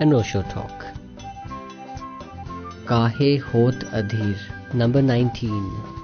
अनोशो talk काहे होत अधीर? Number 19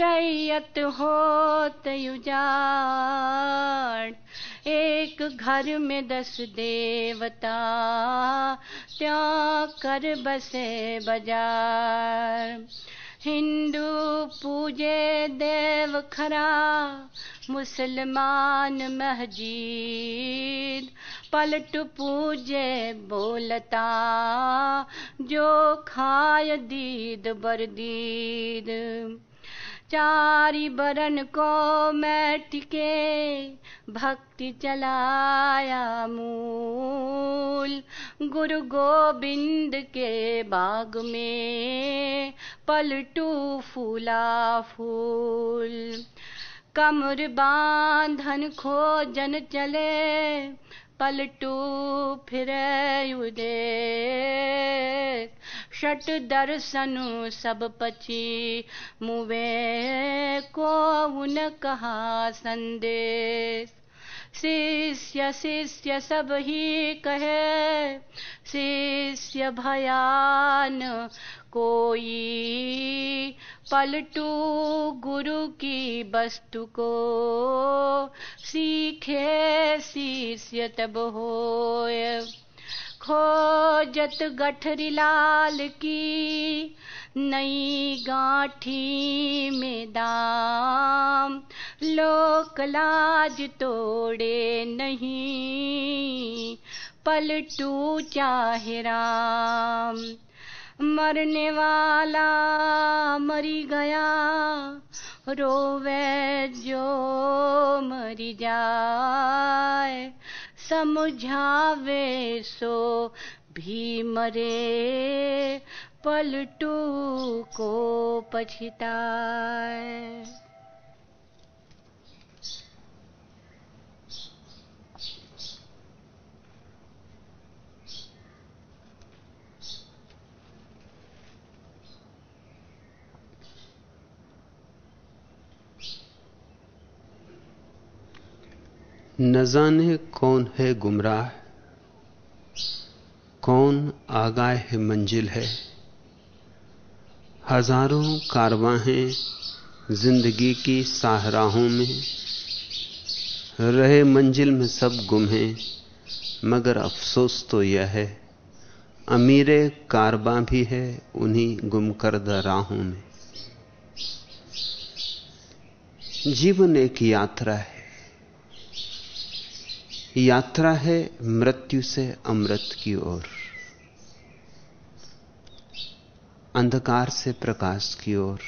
रैयत होत युजाड़ एक घर में दस देवता त्या कर बसे बाज़ार। हिंदू पूजे देव खरा, मुसलमान महजीद। पलट पूजे बोलता, जो खाय दीद बरदीद चारी बरन को मैं टिके, भक्ति चलाया मूल। गुरु गोविंद के बाग में पलटू फूला फूल। कमर बांधन खोजन चले, पलटू फिर उदे षट दर्शनु सब पची। मुवे को उन कहा संदेश। शिष्य शिष्य सब ही कहे। शिष्य भयान कोई पलटू गुरु की वस्तु को सीखे शिष्य तब हो खोजत गठरी लाल की, नई गाठी में दाम। लोक लाज तोड़े नहीं, पलटू चाहे राम। मरने वाला मरी गया, रोवे जो मरी जाए। समझावे सो भी मरे पलटू को पछताए। न जाने कौन है गुमराह, कौन आगाह है मंजिल है। हज़ारों कारवाहें ज़िंदगी की साहराहों में, रहे मंजिल में सब गुम हैं, मगर अफसोस तो यह है, अमीरे कारबा भी है उन्हीं गुम करदा राहों में। जीवन एक यात्रा है यात्रा है मृत्यु से अमृत की ओर। अंधकार से प्रकाश की ओर।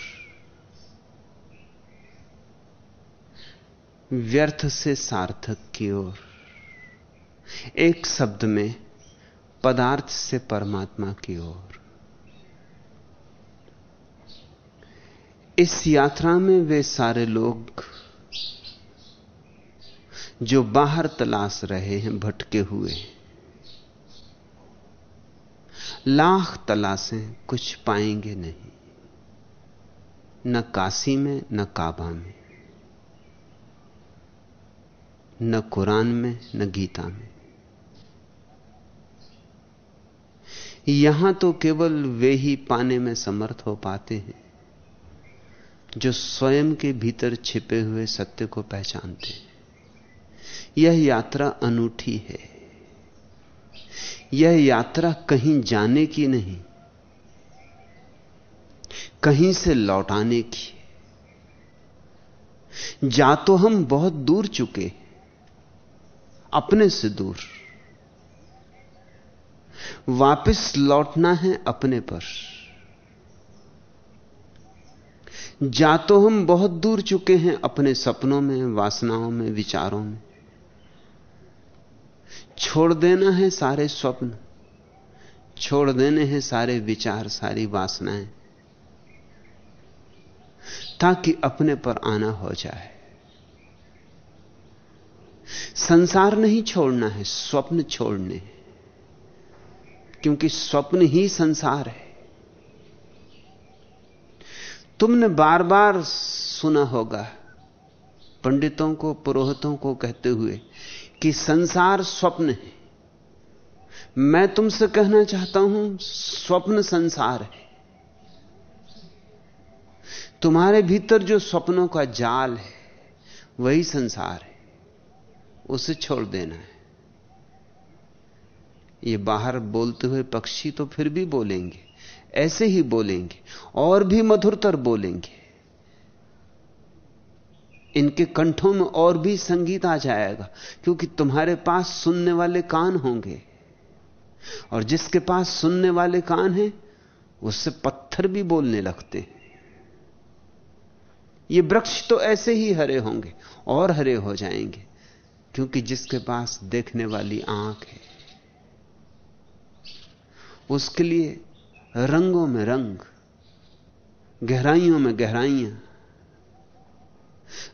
व्यर्थ से सार्थक की ओर। एक शब्द में पदार्थ से परमात्मा की ओर। इस यात्रा में वे सारे लोग जो बाहर तलाश रहे हैं, भटके हुए लाख तलाशें कुछ पाएँगे नहीं। न काशी में, न काबा में। न कुरान में, न गीता में। यहाँ तो केवल वे ही पाने में समर्थ हो पाते हैं, जो स्वयं के भीतर छिपे हुए सत्य को पहचानते हैं। यह यात्रा अनूठी है। यह यात्रा कहीं जाने की नहीं, कहीं से लौटाने की जा तो हम बहुत दूर चुके अपने से दूर। वापस लौटना है अपने पर। जा तो हम बहुत दूर चुके हैं अपने सपनों में, वासनाओं में, विचारों में। छोड़ देना है सारे स्वप्न, छोड़ देने हैं सारे विचार, सारी वासनाएँ, ताकि अपने पर आना हो जाए। संसार नहीं छोड़ना है, स्वप्न छोड़ने क्योंकि स्वप्न ही संसार है। तुमने बार बार सुना होगा, पंडितों को, पुरोहितों को कहते हुए कि संसार स्वप्न है। मैं तुमसे कहना चाहता हूँ, स्वप्न संसार है। तुम्हारे भीतर जो स्वप्नों का जाल है, वही संसार है। उसे छोड़ देना है। ये बाहर बोलते हुए पक्षी तो फिर भी बोलेंगे, ऐसे ही बोलेंगे, और भी मधुरतर बोलेंगे। इनके कंठों में और भी संगीत आ जाएगा, क्योंकि तुम्हारे पास सुनने वाले कान होंगे। और जिसके पास सुनने वाले कान हैं उससे पत्थर भी बोलने लगते हैं। ये वृक्ष तो ऐसे ही हरे होंगे, और हरे हो जाएँगे, क्योंकि जिसके पास देखने वाली आँख है, उसके लिए रंगों में रंग, गहराइयों में गहराइयाँ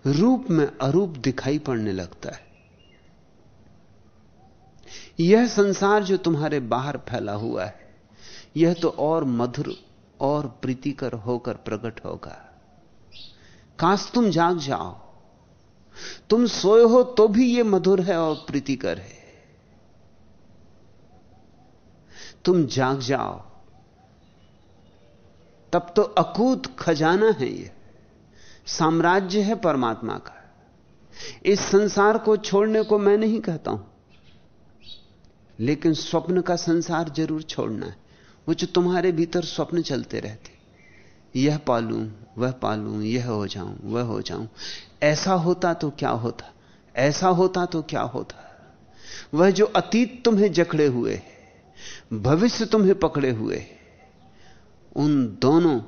रूप में अरूप दिखाई पड़ने लगता है। यह संसार जो तुम्हारे बाहर फैला हुआ है, यह तो और मधुर और प्रीतिकर होकर प्रकट होगा। काश तुम जाग जाओ, तुम सोए हो तो भी यह मधुर है और प्रीतिकर है। तुम जाग जाओ, तब तो अकूत खजाना है यह साम्राज्य है परमात्मा का। इस संसार को छोड़ने को मैं नहीं कहता हूँ। लेकिन स्वप्न का संसार ज़रूर छोड़ना है। वो जो तुम्हारे भीतर स्वप्न चलते रहते, यह पालूं, वह पालूं, यह हो जाऊँ, वह हो जाऊँ। ऐसा होता तो क्या होता? ऐसा होता तो क्या होता? वह जो अतीत तुम्हें जकड़े हुए है, भविष्य तुम्हें पकड़े हुए है, उन दोनों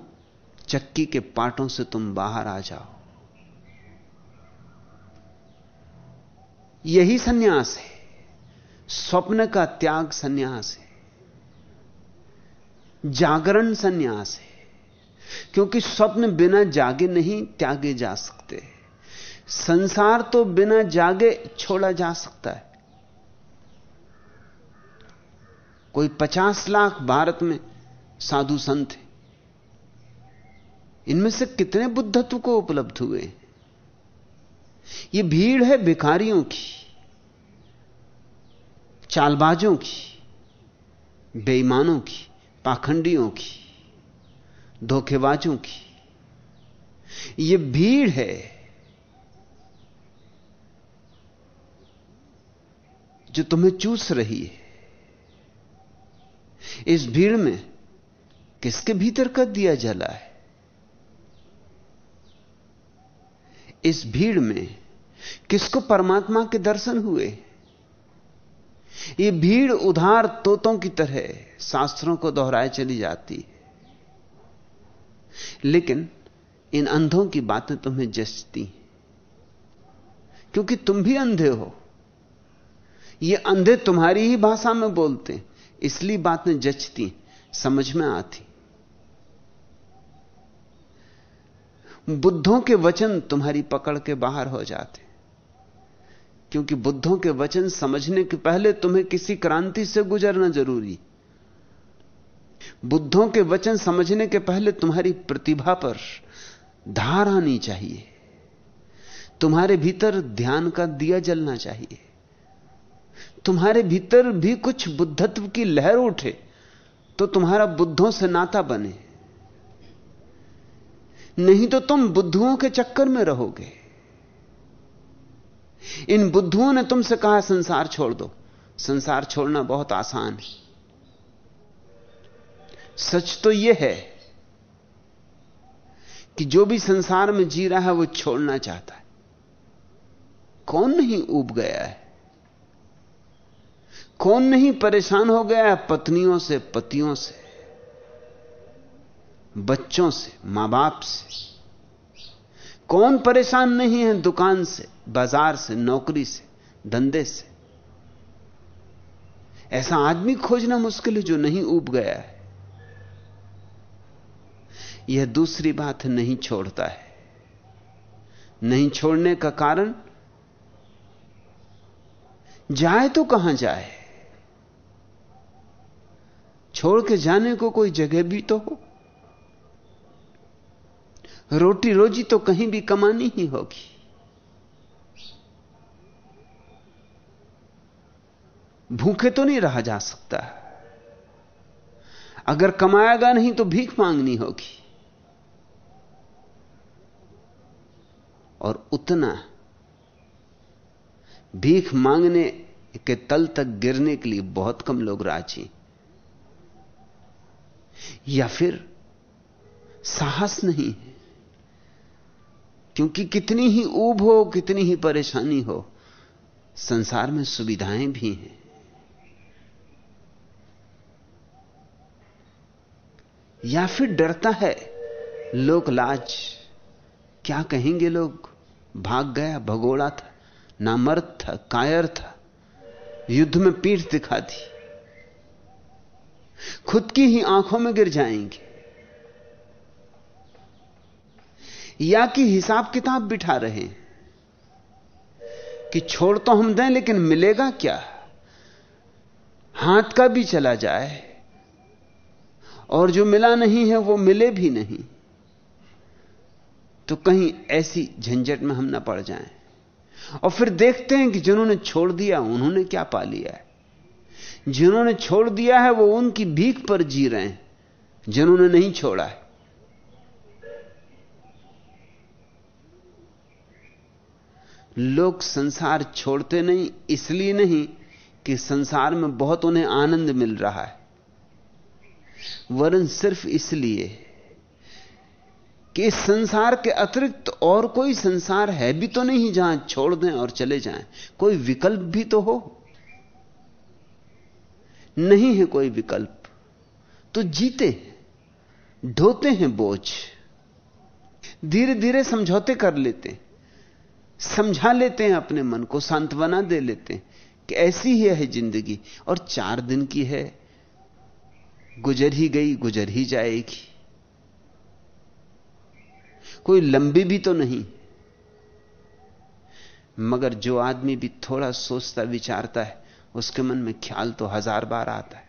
चक्की के पाटों से तुम बाहर आ जाओ। यही सन्यास है। स्वप्न का त्याग सन्यास है। जागरण सन्यास है। क्योंकि स्वप्न बिना जागे नहीं त्यागे जा सकते। संसार तो बिना जागे छोड़ा जा सकता है। कोई पचास लाख भारत में साधु संत है। इनमें से कितने बुद्धत्व को उपलब्ध हुए? यह भीड़ है भिखारियों की, चालबाजों की, बेईमानों की, पाखंडियों की, धोखेबाजों की। यह भीड़ है जो तुम्हें चूस रही है। इस भीड़ में किसके भीतर का दिया जला है? इस भीड़ में किसको परमात्मा के दर्शन हुए? ये भीड़ उधार तोतों की तरह शास्त्रों को दोहराए चली जाती लेकिन इन अंधों की बातें तुम्हें जचती क्योंकि तुम भी अंधे हो। ये अंधे तुम्हारी ही भाषा में बोलते इसलिए बातें जचती समझ में आती बुद्धों के वचन तुम्हारी पकड़ के बाहर हो जाते। क्योंकि बुद्धों के वचन समझने के पहले तुम्हें किसी क्रांति से गुजरना ज़रूरी। बुद्धों के वचन समझने के पहले तुम्हारी प्रतिभा पर धार आनी चाहिए। तुम्हारे भीतर ध्यान का दिया जलना चाहिए। तुम्हारे भीतर भी कुछ बुद्धत्व की लहर उठे तो तुम्हारा बुद्धों से नाता बने। नहीं तो तुम बुद्धुओं के चक्कर में रहोगे। इन बुद्धुओं ने तुमसे कहा, संसार छोड़ दो। संसार छोड़ना बहुत आसान है। सच तो यह है कि जो भी संसार में जी रहा है, वो छोड़ना चाहता है। कौन नहीं उब गया है? कौन नहीं परेशान हो गया है? पत्नियों से, पतियों से। बच्चों से माँ बाप से। कौन परेशान नहीं है दुकान से, बाज़ार से, नौकरी से, धंधे से? ऐसा आदमी खोजना मुश्किल है जो नहीं उब गया है। यह दूसरी बात नहीं छोड़ता है। नहीं छोड़ने का कारण? जाए तो कहाँ जाए? छोड़ के जाने को कोई जगह भी तो हो। रोटी रोजी तो कहीं भी कमानी ही होगी। भूखे तो नहीं रहा जा सकता। अगर कमाएगा नहीं तो भीख मांगनी होगी। और उतना भीख मांगने के तल तक गिरने के लिए बहुत कम लोग राज़ी। या फिर साहस नहीं है। क्योंकि कितनी ही ऊब हो, कितनी ही परेशानी हो, संसार में सुविधाएँ भी हैं। या फिर डरता है, लोक लाज, क्या कहेंगे लोग? भाग गया, भगोड़ा था नामर्द था, कायर था, युद्ध में पीठ दिखा दी। खुद की ही आँखों में गिर जाएँगे। या कि हिसाब किताब बिठा रहे हैं कि छोड़ तो हम दें, लेकिन मिलेगा क्या? हाथ का भी चला जाए और जो मिला नहीं है, वो मिले भी नहीं। तो कहीं ऐसी झंझट में हम ना पड़ जाएँ। और फिर देखते हैं कि जिन्होंने छोड़ दिया, उन्होंने क्या पा लिया है? जिन्होंने छोड़ दिया है, वो उनकी भीख पर जी रहे हैं। जिन्होंने नहीं छोड़ा है लोग संसार छोड़ते नहीं, इसलिए नहीं कि संसार में बहुत उन्हें आनंद मिल रहा है। वरन सिर्फ़ इसलिए कि इस संसार के अतिरिक्त और कोई संसार है भी तो नहीं जहाँ छोड़ दें और चले जाएँ। कोई विकल्प भी तो हो। नहीं है कोई विकल्प। तो जीते ढोते हैं बोझ। धीरे धीरे समझौते कर लेते समझा लेते हैं अपने मन को, सांत्वना दे लेते हैं कि ऐसी ही है ज़िंदगी। और चार दिन की है, गुजर ही गई, गुजर ही जाएगी। कोई लंबी भी तो नहीं, मगर जो आदमी भी थोड़ा सोचता, विचारता है, उसके मन में ख्याल तो हज़ार बार आता है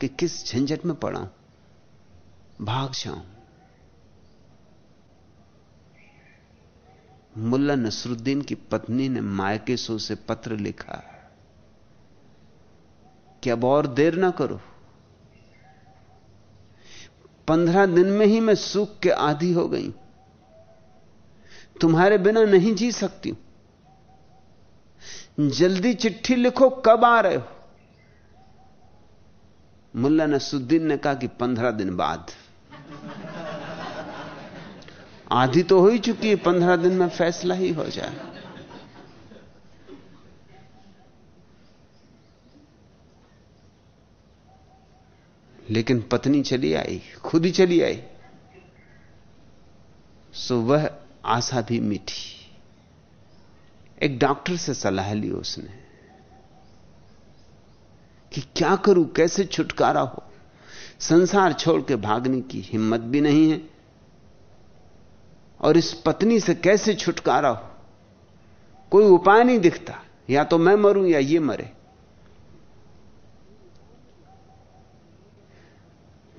कि किस झंझट में पड़ा भाग जाऊँ। मुल्ला नसरुद्दीन की पत्नी ने मायकेसो से पत्र लिखा कि अब और देर ना करो। पंद्रह दिन में ही मैं सुख के आदि हो गई। तुम्हारे बिना नहीं जी सकती हूँ। जल्दी चिट्ठी लिखो, कब आ रहे हो? मुल्ला नसुद्दीन ने कहा कि पंद्रह दिन बाद। आधी तो हो ही चुकी है, पंद्रह दिन में फैसला ही हो जाए। लेकिन पत्नी चली आई, खुद ही चली आई। सो वह आशा भी मीठी एक डॉक्टर से सलाह ली उसने कि क्या करूँ, कैसे छुटकारा हो। संसार छोड़ के भागने की हिम्मत भी नहीं है। और इस पत्नी से कैसे छुटकारा हो? कोई उपाय नहीं दिखता। या तो मैं मरूं या ये मरे।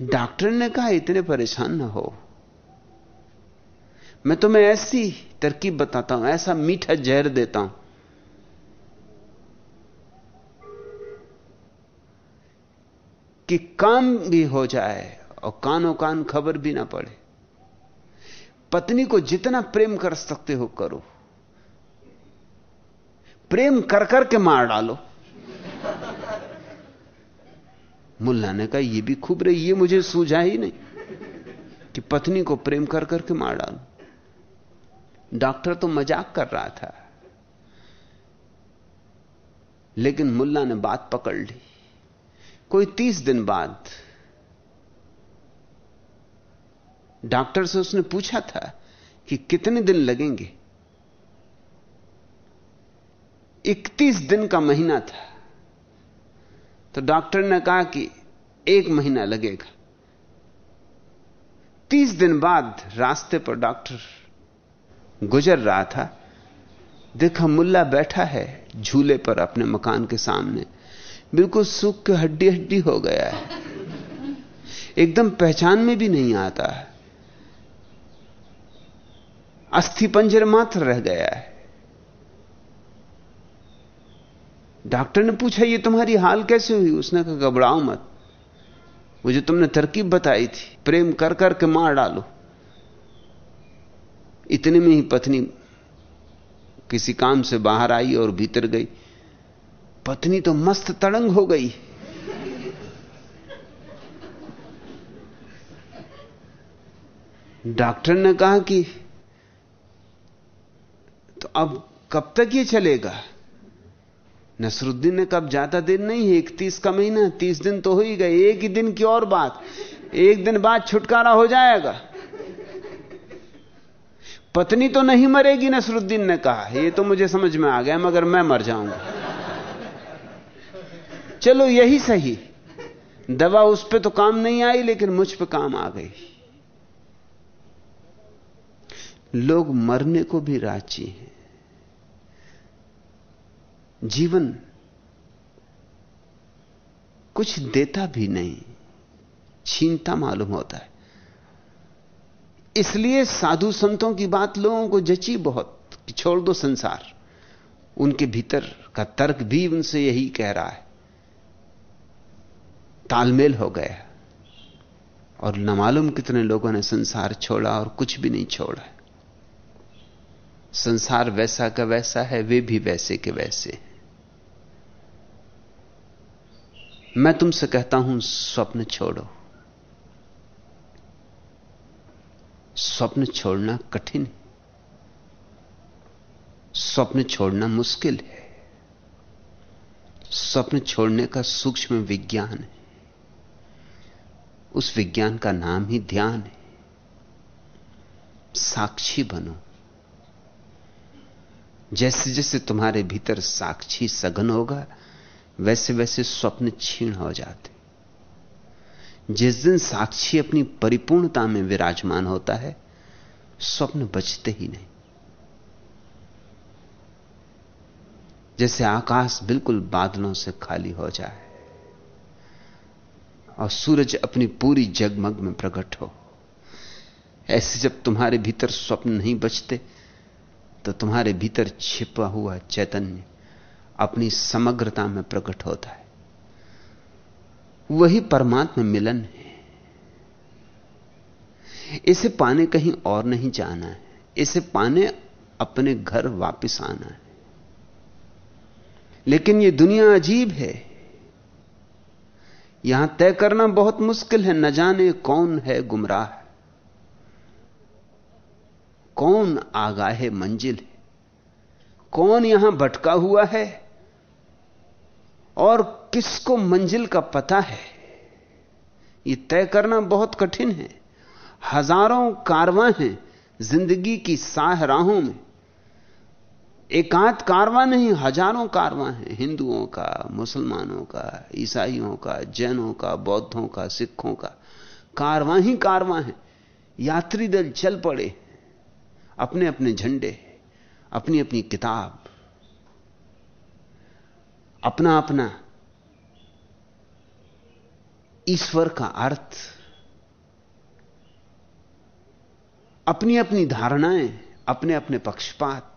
डॉक्टर ने कहा, इतने परेशान ना हो। मैं तुम्हें ऐसी तरकीब बताता हूँ, ऐसा मीठा जहर देता हूँ। कि काम भी हो जाए और कानो कान खबर भी ना पड़े। पत्नी को जितना प्रेम कर सकते हो करो। प्रेम कर कर के मार डालो। मुल्ला ने कहा यह भी खूब रही, ये मुझे सूझा ही नहीं कि पत्नी को प्रेम कर करके मार डालो। डॉक्टर तो मज़ाक कर रहा था। लेकिन मुल्ला ने बात पकड़ ली। कोई तीस दिन बाद डॉक्टर से उसने पूछा था कि कितने दिन लगेंगे? इकतीस दिन का महीना था। तो डॉक्टर ने कहा कि एक महीना लगेगा। तीस दिन बाद रास्ते पर डॉक्टर गुजर रहा था। देखा मुल्ला बैठा है झूले पर अपने मकान के सामने। बिल्कुल सूख के हड्डी हड्डी हो गया है। एकदम पहचान में भी नहीं आता। है अस्थि पंजर मात्र रह गया है। डॉक्टर ने पूछा, ये तुम्हारी हाल कैसे हुई? उसने कहा, घबराओ मत। वो जो तुमने तरकीब बताई थी, प्रेम कर कर के मार डालो। इतने में ही पत्नी किसी काम से बाहर आई और भीतर गई। पत्नी तो मस्त तड़ंग हो गई। डॉक्टर ने कहा कि तो अब कब तक ये चलेगा? नसरुद्दीन ने कब ज़्यादा दिन नहीं है इकतीस का महीना, तीस दिन तो हो ही गए, एक ही दिन की और बात। एक दिन बाद छुटकारा हो जाएगा। पत्नी तो नहीं मरेगी, नसरुद्दीन ने कहा। ये तो मुझे समझ में आ गया, मगर मैं मर जाऊँगा। चलो, यही सही। दवा उस पर तो काम नहीं आई, लेकिन मुझ पर काम आ गई। लोग मरने को भी राज़ी हैं। जीवन कुछ देता भी नहीं, छीनता मालूम होता है। इसलिए साधु संतों की बात लोगों को जची बहुत कि छोड़ दो संसार। उनके भीतर का तर्क भी उनसे यही कह रहा है। तालमेल हो गया और न मालूम कितने लोगों ने संसार छोड़ा और कुछ भी नहीं छोड़ा। संसार वैसा का वैसा है, वे भी वैसे के वैसे हैं। मैं तुमसे कहता हूँ, स्वप्न छोड़ो। स्वप्न छोड़ना कठिन स्वप्न छोड़ना मुश्किल है। स्वप्न छोड़ने का सूक्ष्म विज्ञान है। उस विज्ञान का नाम ही ध्यान है। साक्षी बनो। जैसे जैसे तुम्हारे भीतर साक्षी सघन होगा वैसे वैसे स्वप्न छीण हो जाते जिस दिन साक्षी अपनी परिपूर्णता में विराजमान होता है, स्वप्न बचते ही नहीं। जैसे आकाश बिल्कुल बादलों से खाली हो जाए और सूरज अपनी पूरी जगमग में प्रकट हो, ऐसे जब तुम्हारे भीतर स्वप्न नहीं बचते तो तुम्हारे भीतर छिपा हुआ चैतन्य अपनी समग्रता में प्रकट होता है। वही परमात्मा मिलन है। इसे पाने कहीं और नहीं जाना है। इसे पाने अपने घर वापस आना है। लेकिन यह दुनिया अजीब है। यहाँ तय करना बहुत मुश्किल है। न जाने कौन है गुमराह। कौन आगाहे मंजिल है। कौन यहाँ भटका हुआ है। और किसको मंजिल का पता है? यह तय करना बहुत कठिन है। हज़ारों कारवां हैं ज़िंदगी की साह राहों में। एकांत कारवां नहीं, हज़ारों कारवां हैं। हिंदुओं का, मुसलमानों का, ईसाइयों का, जैनों का, बौद्धों का, सिखों का कारवां ही कारवां है। यात्री दल चल पड़े अपने अपने झंडे अपनी अपनी किताब अपना अपना। ईश्वर का अर्थ। अपनी अपनी धारणाएँ अपने अपने पक्षपात।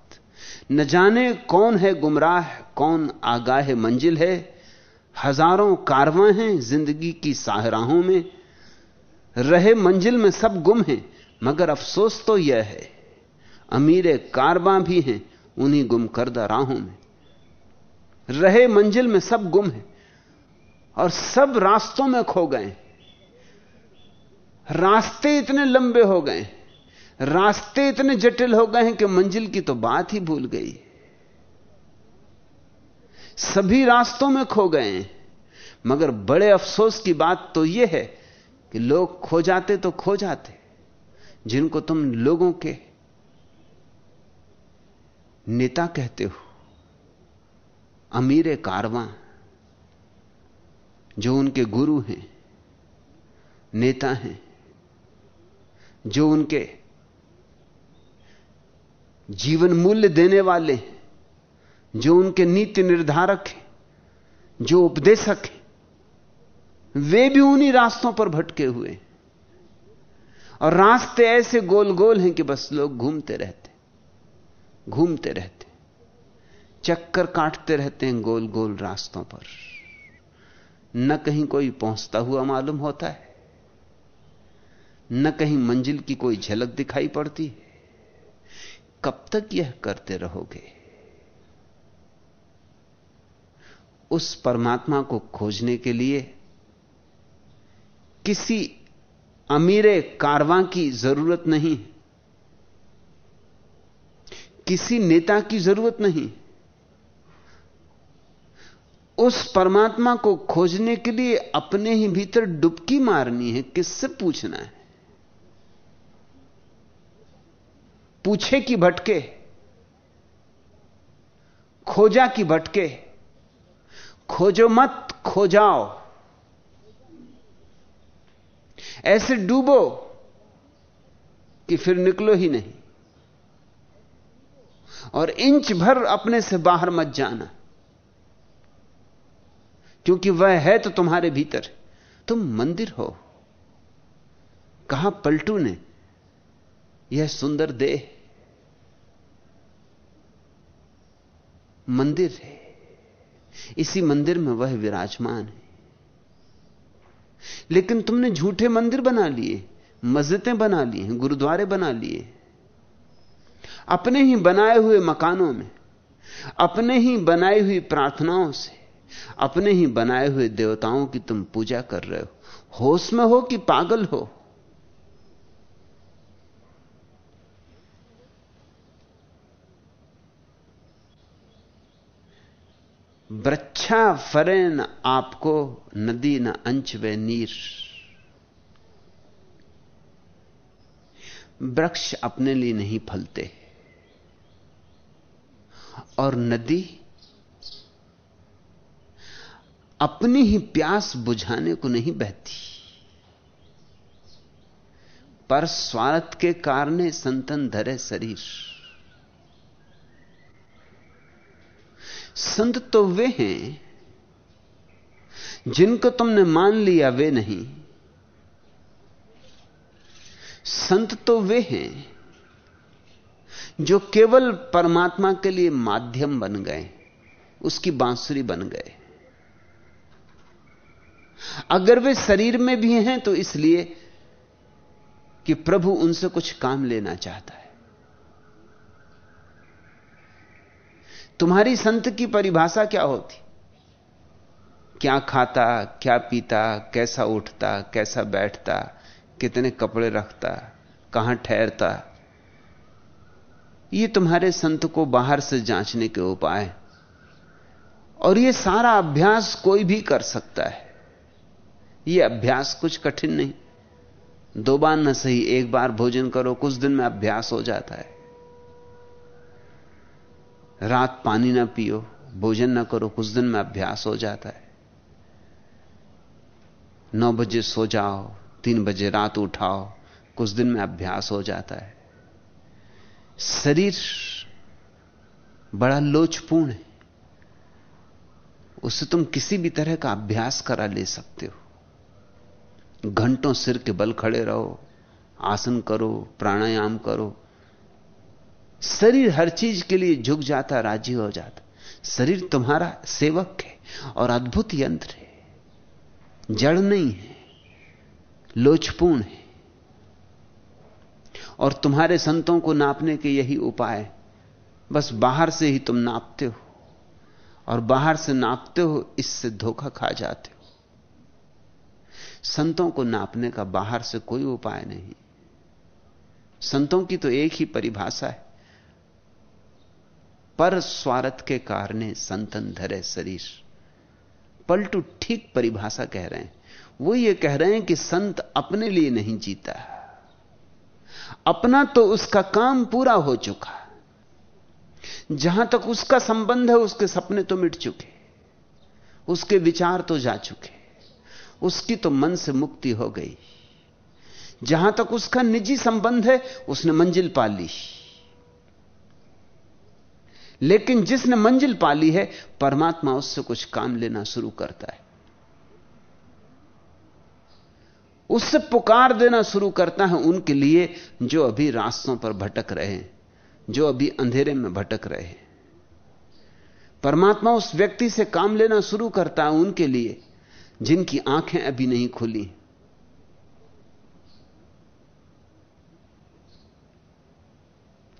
न जाने कौन है गुमराह, कौन आगाह मंजिल है। हज़ारों कारवां हैं ज़िंदगी की साहराहों में। रहे मंजिल में सब गुम हैं, मगर अफसोस तो यह है। अमीर कारवां भी हैं उन्हीं गुम करदा राहों में। रहे मंजिल में सब गुम है और सब रास्तों में खो गए रास्ते इतने लंबे हो गए रास्ते इतने जटिल हो गए हैं कि मंजिल की तो बात ही भूल गई। सभी रास्तों में खो गए हैं। मगर बड़े अफसोस की बात तो यह है कि लोग खो जाते तो खो जाते, जिनको तुम लोगों के नेता कहते हो। अमीर कारवां, जो उनके गुरु हैं, नेता हैं, जो उनके जीवन मूल्य देने वाले जो उनके नीति निर्धारक हैं, जो उपदेशक हैं, वे भी उन्हीं रास्तों पर भटके हुए और रास्ते ऐसे गोल गोल हैं कि बस लोग घूमते रहते घूमते रहते चक्कर काटते रहते हैं गोल गोल रास्तों पर। न कहीं कोई पहुँचता हुआ मालूम होता है। न कहीं मंजिल की कोई झलक दिखाई पड़ती है। कब तक यह करते रहोगे? उस परमात्मा को खोजने के लिए किसी अमीरे कारवां की ज़रूरत नहीं किसी नेता की ज़रूरत नहीं उस परमात्मा को खोजने के लिए अपने ही भीतर डुबकी मारनी है, किससे पूछना है? पूछे कि भटके? खोजा कि भटके? खोजो मत खो जाओ ऐसे डूबो कि फिर निकलो ही नहीं। और इंच भर अपने से बाहर मत जाना। क्योंकि वह है तो तुम्हारे भीतर। तुम मंदिर हो। कहा पलटू ने यह सुंदर देह? मंदिर है। इसी मंदिर में वह विराजमान है। लेकिन तुमने झूठे मंदिर बना लिए, मस्जिदें बना ली हैं, गुरुद्वारे बना लिए अपने ही बनाए हुए मकानों में, अपने ही बनाई हुई प्रार्थनाओं से अपने ही बनाए हुए देवताओं की तुम पूजा कर रहे हो। होश में हो कि पागल हो? वृक्षा फरे न आपको, नदी न अंच व नीर। वृक्ष अपने लिए नहीं फलते। और नदी अपनी ही प्यास बुझाने को नहीं बहती। पर स्वार्थ के कारण संतन धरे शरीर। संत तो वे हैं, जिनको तुमने मान लिया वे नहीं। संत तो वे हैं, जो केवल परमात्मा के लिए माध्यम बन गए, उसकी बांसुरी बन गए। अगर वे शरीर में भी हैं तो इसलिए कि प्रभु उनसे कुछ काम लेना चाहता है। तुम्हारी संत की परिभाषा क्या होती? क्या खाता, क्या पीता, कैसा उठता, कैसा बैठता, कितने कपड़े रखता, कहाँ ठहरता? ये तुम्हारे संत को बाहर से जांचने के उपाय और ये सारा अभ्यास कोई भी कर सकता है। ये अभ्यास कुछ कठिन नहीं। दो बार न सही, एक बार भोजन करो, कुछ दिन में अभ्यास हो जाता है। रात पानी ना पियो, भोजन ना करो, कुछ दिन में अभ्यास हो जाता है। नौ बजे सो जाओ, तीन बजे रात उठाओ, कुछ दिन में अभ्यास हो जाता है। शरीर बड़ा लोचपूर्ण है। उससे तुम किसी भी तरह का अभ्यास करा ले सकते हो। घंटों सिर के बल खड़े रहो, आसन करो, प्राणायाम करो। शरीर हर चीज़ के लिए झुक जाता, राज़ी हो जाता। शरीर तुम्हारा सेवक है और अद्भुत यंत्र है। जड़ नहीं है, लोचपूर्ण है। और तुम्हारे संतों को नापने के यही उपाय, बस बाहर से ही तुम नापते हो। और बाहर से नापते हो, इससे धोखा खा जाते हो। संतों को नापने का बाहर से कोई उपाय नहीं। संतों की तो एक ही परिभाषा है। पर स्वार्थ के कारण संतन धरे शरीर। पलटू ठीक परिभाषा कह रहे हैं। वो ये कह रहे हैं कि संत अपने लिए नहीं जीता। अपना तो उसका काम पूरा हो चुका। जहाँ तक उसका संबंध है, उसके सपने तो मिट चुके। उसके विचार तो जा चुके। उसकी तो मन से मुक्ति हो गई। जहाँ तक उसका निजी संबंध है, उसने मंजिल पा ली। लेकिन जिसने मंजिल पा ली है, परमात्मा उससे कुछ काम लेना शुरू करता है। उससे पुकार देना शुरू करता है उनके लिए, जो अभी रास्तों पर भटक रहे हैं, जो अभी अंधेरे में भटक रहे हैं। परमात्मा उस व्यक्ति से काम लेना शुरू करता है उनके लिए। जिनकी आँखें अभी नहीं खुली।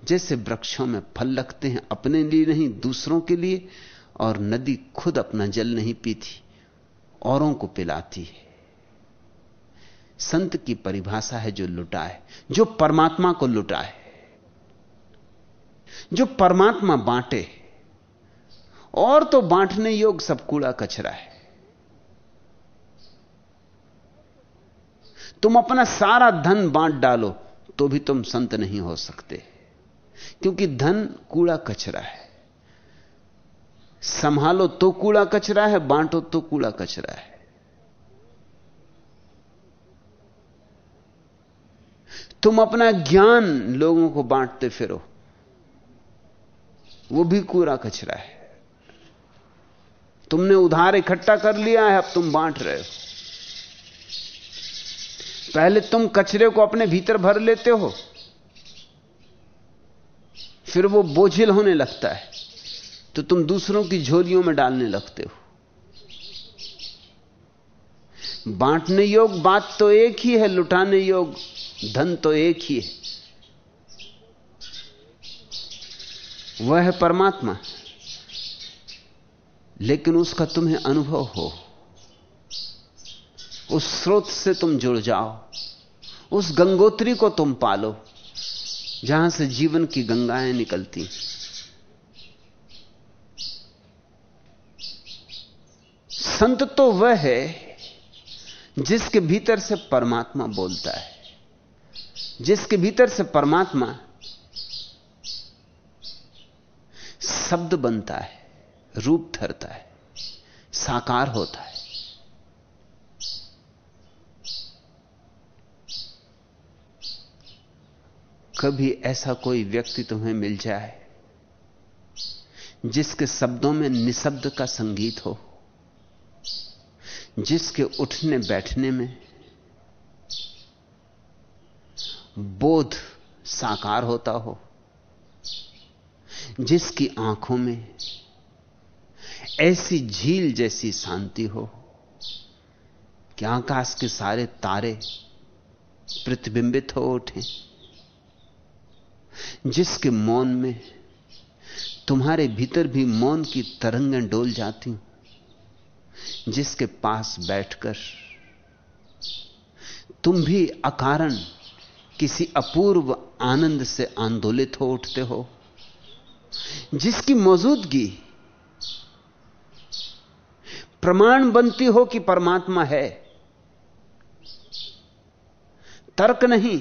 जैसे वृक्षों में फल लगते हैं अपने लिए नहीं, दूसरों के लिए, और नदी खुद अपना जल नहीं पीती, औरों को पिलाती है। संत की परिभाषा है जो लुटाए, जो परमात्मा को लुटाए, जो परमात्मा बांटे, और तो बांटने योग सब कूड़ा कचरा है। तुम अपना सारा धन बांट डालो तो भी तुम संत नहीं हो सकते। क्योंकि धन कूड़ा कचरा है। संभालो तो कूड़ा कचरा है, बांटो तो कूड़ा कचरा है। तुम अपना ज्ञान लोगों को बांटते फिरो, वो भी कूड़ा कचरा है। तुमने उधार इकट्ठा कर लिया है, अब तुम बांट रहे हो। पहले तुम कचरे को अपने भीतर भर लेते हो, फिर वो बोझिल होने लगता है तो तुम दूसरों की झोलियों में डालने लगते हो। बांटने योग बात तो एक ही है, लुटाने योग धन तो एक ही है। वह है परमात्मा, लेकिन उसका तुम्हें अनुभव हो। उस स्रोत से तुम जुड़ जाओ। उस गंगोत्री को तुम पालो, जहाँ से जीवन की गंगाएँ निकलती। संत तो वह है, जिसके भीतर से परमात्मा बोलता है। जिसके भीतर से परमात्मा शब्द बनता है, रूप धरता है, साकार होता है। कभी ऐसा कोई व्यक्ति तुम्हें मिल जाए जिसके शब्दों में निशब्द का संगीत हो, जिसके उठने बैठने में बोध साकार होता हो, जिसकी आँखों में ऐसी झील जैसी शांति हो कि आकाश के सारे तारे प्रतिबिंबित हो उठे। जिसके मौन में तुम्हारे भीतर भी मौन की तरंगें डोल जाती हूँ, जिसके पास बैठकर तुम भी अकारण किसी अपूर्व आनंद से आंदोलित हो उठते हो, जिसकी मौजूदगी प्रमाण बनती हो कि परमात्मा है, तर्क नहीं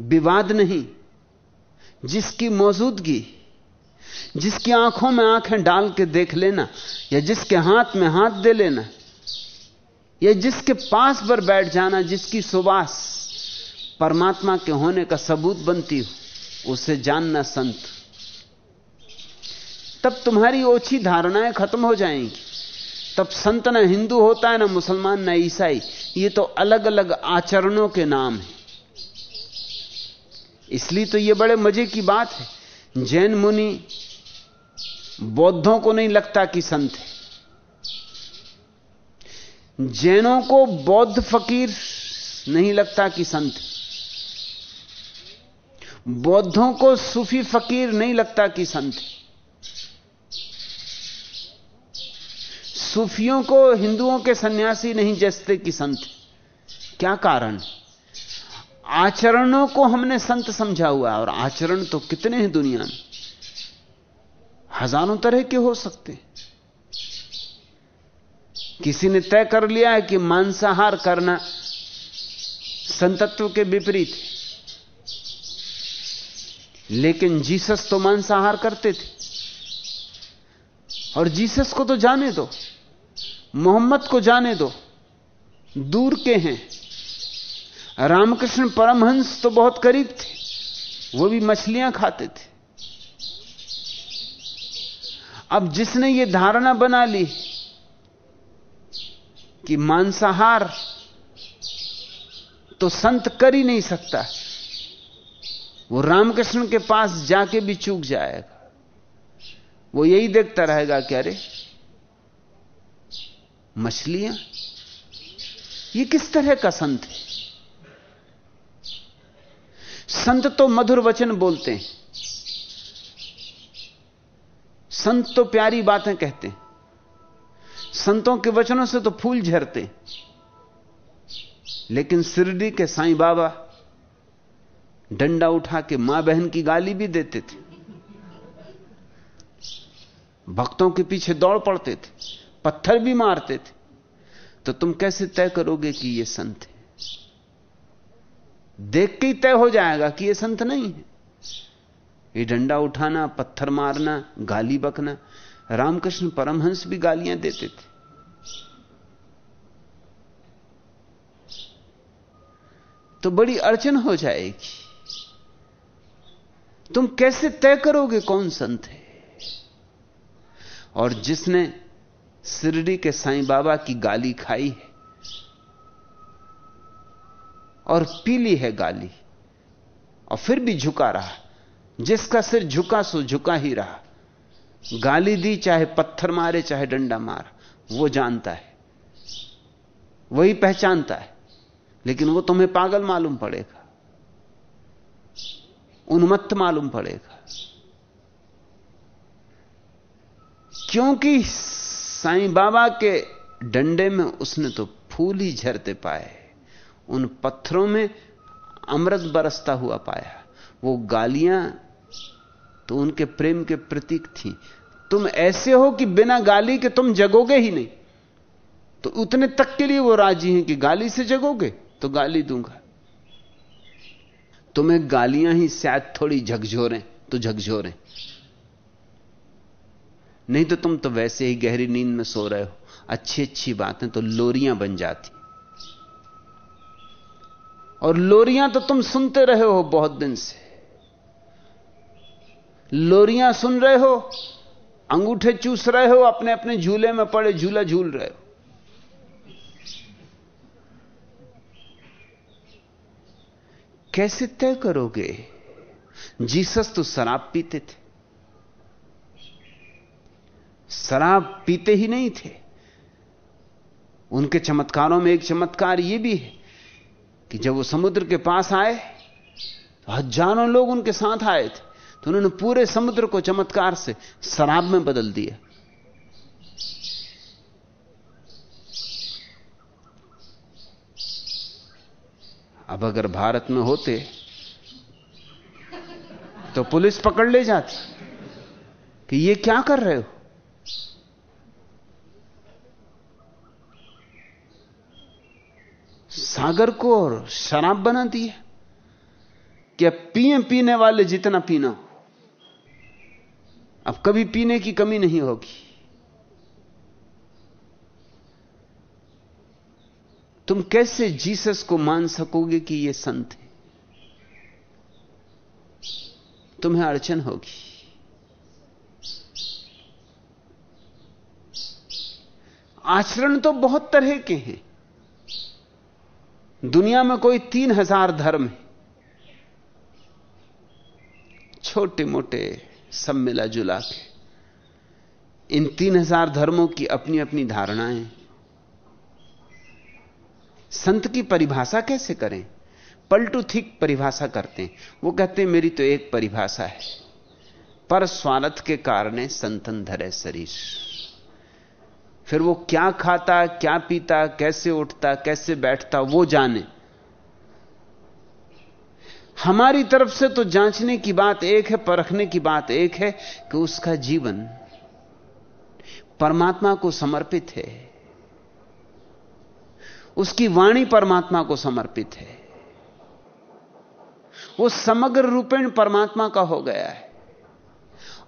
विवाद नहीं, जिसकी मौजूदगी, जिसकी आँखों में आँखें डाल के देख लेना, या जिसके हाथ में हाथ दे लेना, या जिसके पास पर बैठ जाना, जिसकी सुबास परमात्मा के होने का सबूत बनती हो, उसे जानना संत। तब तुम्हारी ओछी धारणाएँ खत्म हो जाएँगी। तब संत ना हिंदू होता है ना मुसलमान, ना ईसाई। ये तो अलग अलग आचरणों के नाम है। इसलिए तो ये बड़े मज़े की बात है। जैन मुनि बौद्धों को नहीं लगता कि संत है। जैनों को बौद्ध फकीर नहीं लगता कि संत बौद्धों को सूफी फकीर नहीं लगता कि संत सूफियों को हिंदुओं के सन्यासी नहीं जचते कि संत क्या कारण आचरणों को हमने संत समझा हुआ है, और आचरण तो कितने हैं दुनिया में? हज़ारों तरह के हो सकते किसी ने तय कर लिया है कि मांसाहार करना संतत्व के विपरीत है। लेकिन जीसस तो मांसाहार करते थे। और जीसस को तो जाने दो। मोहम्मद को जाने दो। दूर के हैं। रामकृष्ण परमहंस तो बहुत करीब थे। वो भी मछलियाँ खाते थे। अब जिसने ये धारणा बना ली कि मांसाहार तो संत कर ही नहीं सकता, वो रामकृष्ण के पास जाके भी चूक जाएगा। वो यही देखता रहेगा कि अरे, मछलियाँ, ये किस तरह का संत है? संत तो मधुर वचन बोलते हैं। संत तो प्यारी बातें कहते हैं। संतों के वचनों से तो फूल झरते लेकिन सिरडी के साईं बाबा डंडा उठा के माँ बहन की गाली भी देते थे। भक्तों के पीछे दौड़ पड़ते थे, पत्थर भी मारते थे। तो तुम कैसे तय करोगे कि यह संत है? देख के ही तय हो जाएगा कि यह संत नहीं है। ये डंडा उठाना, पत्थर मारना, गाली बकना। रामकृष्ण परमहंस भी गालियाँ देते थे। तो बड़ी अड़चन हो जाएगी। तुम कैसे तय करोगे कौन संत है? और जिसने सिरडी के साईं बाबा की गाली खाई है और पीली है गाली। और फिर भी झुका रहा। जिसका सिर झुका, सो झुका ही रहा। गाली दी, चाहे पत्थर मारे, चाहे डंडा मारा, वो जानता है। वही पहचानता है। लेकिन वो तुम्हें पागल मालूम पड़ेगा। उन्मत्त मालूम पड़ेगा। क्योंकि साईं बाबा के डंडे में उसने तो फूल ही झरते पाए। उन पत्थरों में अमृत बरसता हुआ पाया। वो गालियाँ तो उनके प्रेम के प्रतीक थी। तुम ऐसे हो कि बिना गाली के तुम जगोगे ही नहीं। तो उतने तक के लिए वो राज़ी हैं कि गाली से जगोगे तो गाली दूँगा। तुम्हें गालियाँ ही शायद थोड़ी झकझोरें तो झकझोरें। नहीं तो तुम तो वैसे ही गहरी नींद में सो रहे हो। अच्छी अच्छी बातें तो लोरियाँ बन जाती। और लोरियाँ तो तुम सुनते रहे हो बहुत दिन से। लोरियाँ सुन रहे हो, अंगूठे चूस रहे हो अपने अपने झूले में पड़े झूला झूल रहे हो। कैसे तय करोगे? जीसस तो शराब पीते थे। शराब पीते ही नहीं थे। उनके चमत्कारों में एक चमत्कार यह भी है कि जब वो समुद्र के पास आए तो हज़ारों लोग उनके साथ आए थे तो उन्होंने पूरे समुद्र को चमत्कार से शराब में बदल दिया। अब अगर भारत में होते तो पुलिस पकड़ ले जाती कि ये क्या कर रहे हो? सागर को और शराब बना दिया क्या पिए पीने वाले जितना पीना हो, अब कभी पीने की कमी नहीं होगी। तुम कैसे जीसस को मान सकोगे कि यह संत है? तुम्हें अड़चन होगी। आचरण तो बहुत तरह के हैं। दुनिया में कोई तीन हज़ार धर्म है। छोटे मोटे सब मिला जुला के। इन तीन हज़ार धर्मों की अपनी अपनी धारणाएँ। संत की परिभाषा कैसे करें? पलटू थिक परिभाषा करते हैं। वो कहते हैं, मेरी तो एक परिभाषा है। पर स्वार्थ के कारण संतन धरे शरीर। फिर वो क्या खाता, क्या पीता, कैसे उठता, कैसे बैठता, वो जाने। हमारी तरफ़ से तो जांचने की बात एक है, परखने की बात एक है कि उसका जीवन परमात्मा को समर्पित है। उसकी वाणी परमात्मा को समर्पित है। वो समग्र रूपेण परमात्मा का हो गया है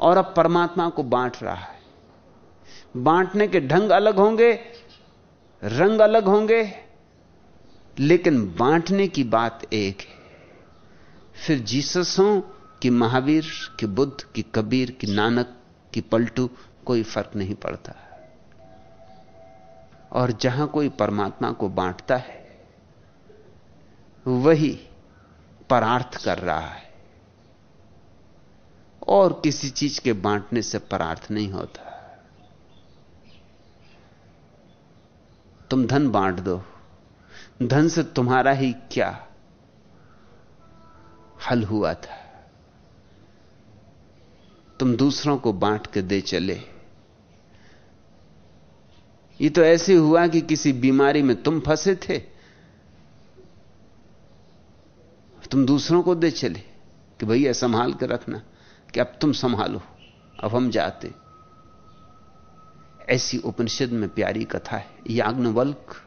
और अब परमात्मा को बांट रहा है। बांटने के ढंग अलग होंगे, रंग अलग होंगे, लेकिन बांटने की बात एक है। फिर जीसस हो कि महावीर, कि बुद्ध, कि कबीर, कि नानक, कि पलटू, कोई फ़र्क नहीं पड़ता। और जहाँ कोई परमात्मा को बांटता है, वही परार्थ कर रहा है। और किसी चीज़ के बांटने से परार्थ नहीं होता। तुम धन बांट दो। धन से तुम्हारा ही क्या हल हुआ था? तुम दूसरों को बांट के दे चले। ये तो ऐसे हुआ कि किसी बीमारी में तुम फंसे थे। तुम दूसरों को दे चले कि भैया संभाल के रखना, कि अब तुम संभालो, अब हम जाते। ऐसी उपनिषद में प्यारी कथा है। याग्नवल्क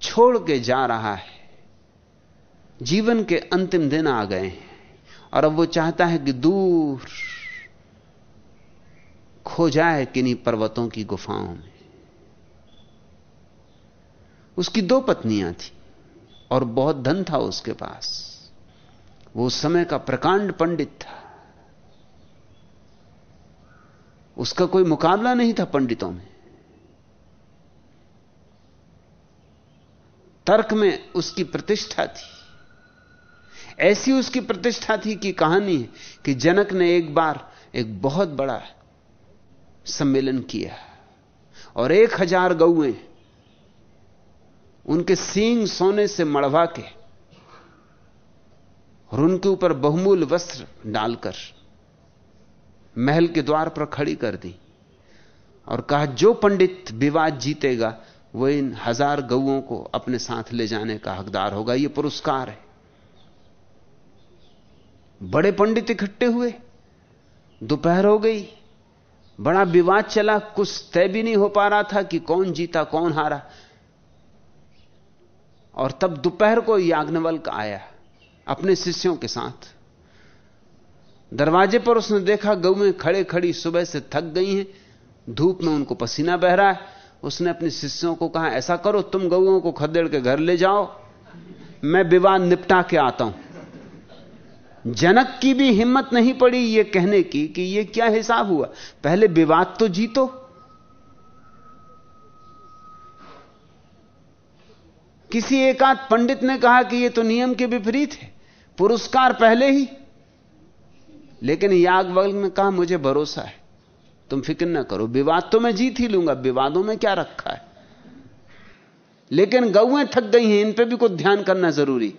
छोड़ के जा रहा है। जीवन के अंतिम दिन आ गए हैं और अब वो चाहता है कि दूर खो जाए किन्हीं पर्वतों की गुफाओं में। उसकी दो पत्नियाँ थी और बहुत धन था उसके पास। वो समय का प्रकांड पंडित था। उसका कोई मुकाबला नहीं था पंडितों में। तर्क में उसकी प्रतिष्ठा थी। ऐसी उसकी प्रतिष्ठा थी कि कहानी है कि जनक ने एक बार एक बहुत बड़ा सम्मेलन किया और एक हज़ार गौएँ उनके सींग सोने से मड़वा के और उनके ऊपर बहुमूल वस्त्र डालकर महल के द्वार पर खड़ी कर दी और कहा, जो पंडित विवाद जीतेगा वह इन हज़ार गऊओं को अपने साथ ले जाने का हकदार होगा। यह पुरस्कार है। बड़े पंडित इकट्ठे हुए। दोपहर हो गई। बड़ा विवाद चला। कुछ तय भी नहीं हो पा रहा था कि कौन जीता, कौन हारा। और तब दोपहर को याग्नवल्क आया अपने शिष्यों के साथ। दरवाजे पर उसने देखा गऊ खड़े खड़ी सुबह से थक गई हैं। धूप में उनको पसीना बह रहा है। उसने अपने शिष्यों को कहा, ऐसा करो, तुम गऊओं को खदेड़ के घर ले जाओ। मैं विवाद निपटा के आता हूँ। जनक की भी हिम्मत नहीं पड़ी ये कहने की कि ये क्या हिसाब हुआ। पहले विवाद तो जीतो। किसी एकाध पंडित ने कहा कि यह तो नियम के विपरीत है। पुरस्कार पहले ही। लेकिन यागवल ने कहा, मुझे भरोसा है। तुम फ़िक्र ना करो। विवाद तो मैं जीत ही लूँगा। विवादों में क्या रखा है? लेकिन गौएँ थक गई हैं, इन पे भी कुछ ध्यान करना ज़रूरी।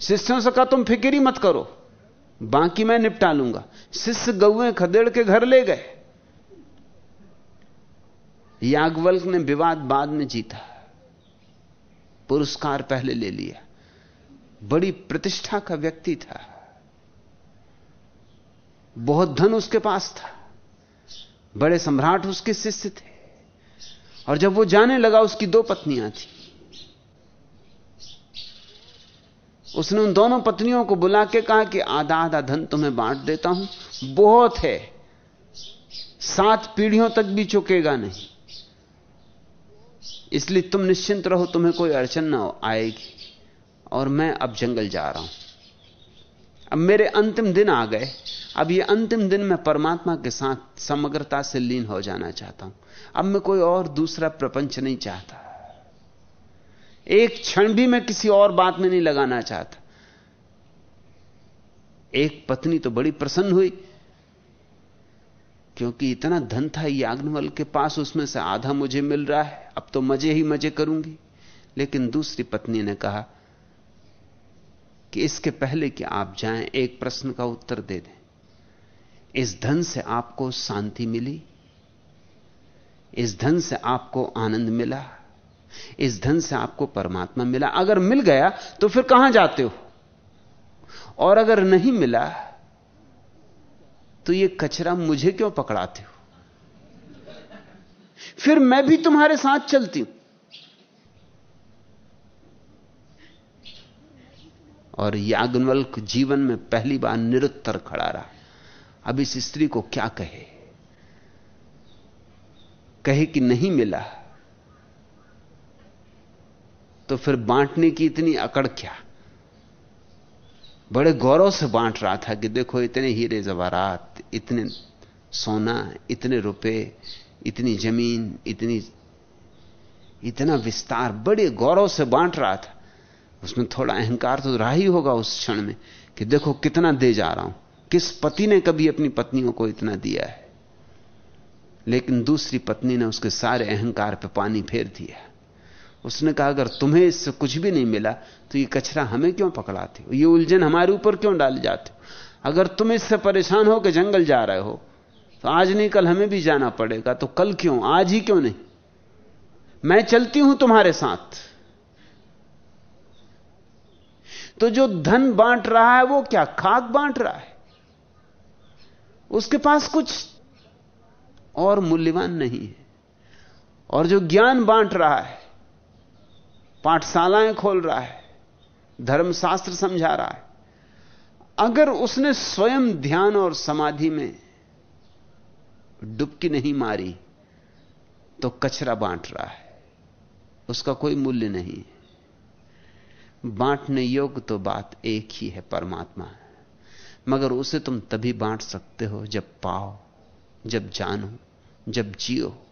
शिष्यों से कहा, तुम फ़िक्र ही मत करो। बाकी मैं निपटा लूँगा। शिष्य गौएँ खदेड़ के घर ले गए। यागवल्क ने विवाद बाद में जीता। पुरस्कार पहले ले लिया। बड़ी प्रतिष्ठा का व्यक्ति था। बहुत धन उसके पास था। बड़े सम्राट उसके शिष्य थे। और जब वो जाने लगा, उसकी दो पत्नियाँ थी। उसने उन दोनों पत्नियों को बुला के कहा कि, आधा आधा धन तुम्हें बांट देता हूँ। बहुत है। सात पीढ़ियों तक भी चुकेगा नहीं। इसलिए तुम निश्चिंत रहो, तुम्हें कोई अड़चन ना आएगी। और मैं अब जंगल जा रहा हूँ। अब मेरे अंतिम दिन आ गए। अब ये अंतिम दिन मैं परमात्मा के साथ समग्रता से लीन हो जाना चाहता हूँ। अब मैं कोई और दूसरा प्रपंच नहीं चाहता। एक क्षण भी मैं किसी और बात में नहीं लगाना चाहता। एक पत्नी तो बड़ी प्रसन्न हुई, क्योंकि इतना धन था याग्नवल के पास, उसमें से आधा मुझे मिल रहा है। अब तो मज़े ही मज़े करूँगी। लेकिन दूसरी पत्नी ने कहा कि इसके पहले कि आप जाएँ, एक प्रश्न का उत्तर दे दें। इस धन से आपको शांति मिली? इस धन से आपको आनंद मिला? इस धन से आपको परमात्मा मिला? अगर मिल गया तो फिर कहाँ जाते हो? और अगर नहीं मिला तो ये कचरा मुझे क्यों पकड़ाते हो? फिर मैं भी तुम्हारे साथ चलती हूँ। और याग्नवल्क जीवन में पहली बार निरुत्तर खड़ा रहा। अब इस स्त्री को क्या कहे? कहे कि नहीं मिला। तो फिर बांटने की इतनी अकड़ क्या? बड़े गौरव से बांट रहा था कि देखो, इतने हीरे जवारात इतने सोना, इतने रुपए, इतनी ज़मीन, इतनी, इतना विस्तार, बड़े गौरव से बांट रहा था। उसमें थोड़ा अहंकार तो रहा ही होगा उस क्षण में कि देखो कितना दे जा रहा हूँ। किस पति ने कभी अपनी पत्नियों को इतना दिया है? लेकिन दूसरी पत्नी ने उसके सारे अहंकार पर पानी फेर दिया। उसने कहा, अगर तुम्हें इससे कुछ भी नहीं मिला तो ये कचरा हमें क्यों पकड़ाते हो? ये उलझन हमारे ऊपर क्यों डाल जाते हो? अगर तुम इससे परेशान हो कि जंगल जा रहे हो तो आज नहीं, कल हमें भी जाना पड़ेगा। तो कल क्यों? आज ही क्यों नहीं? मैं चलती हूँ तुम्हारे साथ। तो जो धन बांट रहा है वो क्या खाक बांट रहा है? उसके पास कुछ और मूल्यवान नहीं है। और जो ज्ञान बांट रहा है, पाठशालाएँ खोल रहा है, धर्मशास्त्र समझा रहा है, अगर उसने स्वयं ध्यान और समाधि में डुबकी नहीं मारी तो कचरा बांट रहा है। उसका कोई मूल्य नहीं है। बांटने योग्य तो बात एक ही है, परमात्मा मगर उसे तुम तभी बांट सकते हो जब पाओ, जब जानो, जब जियो।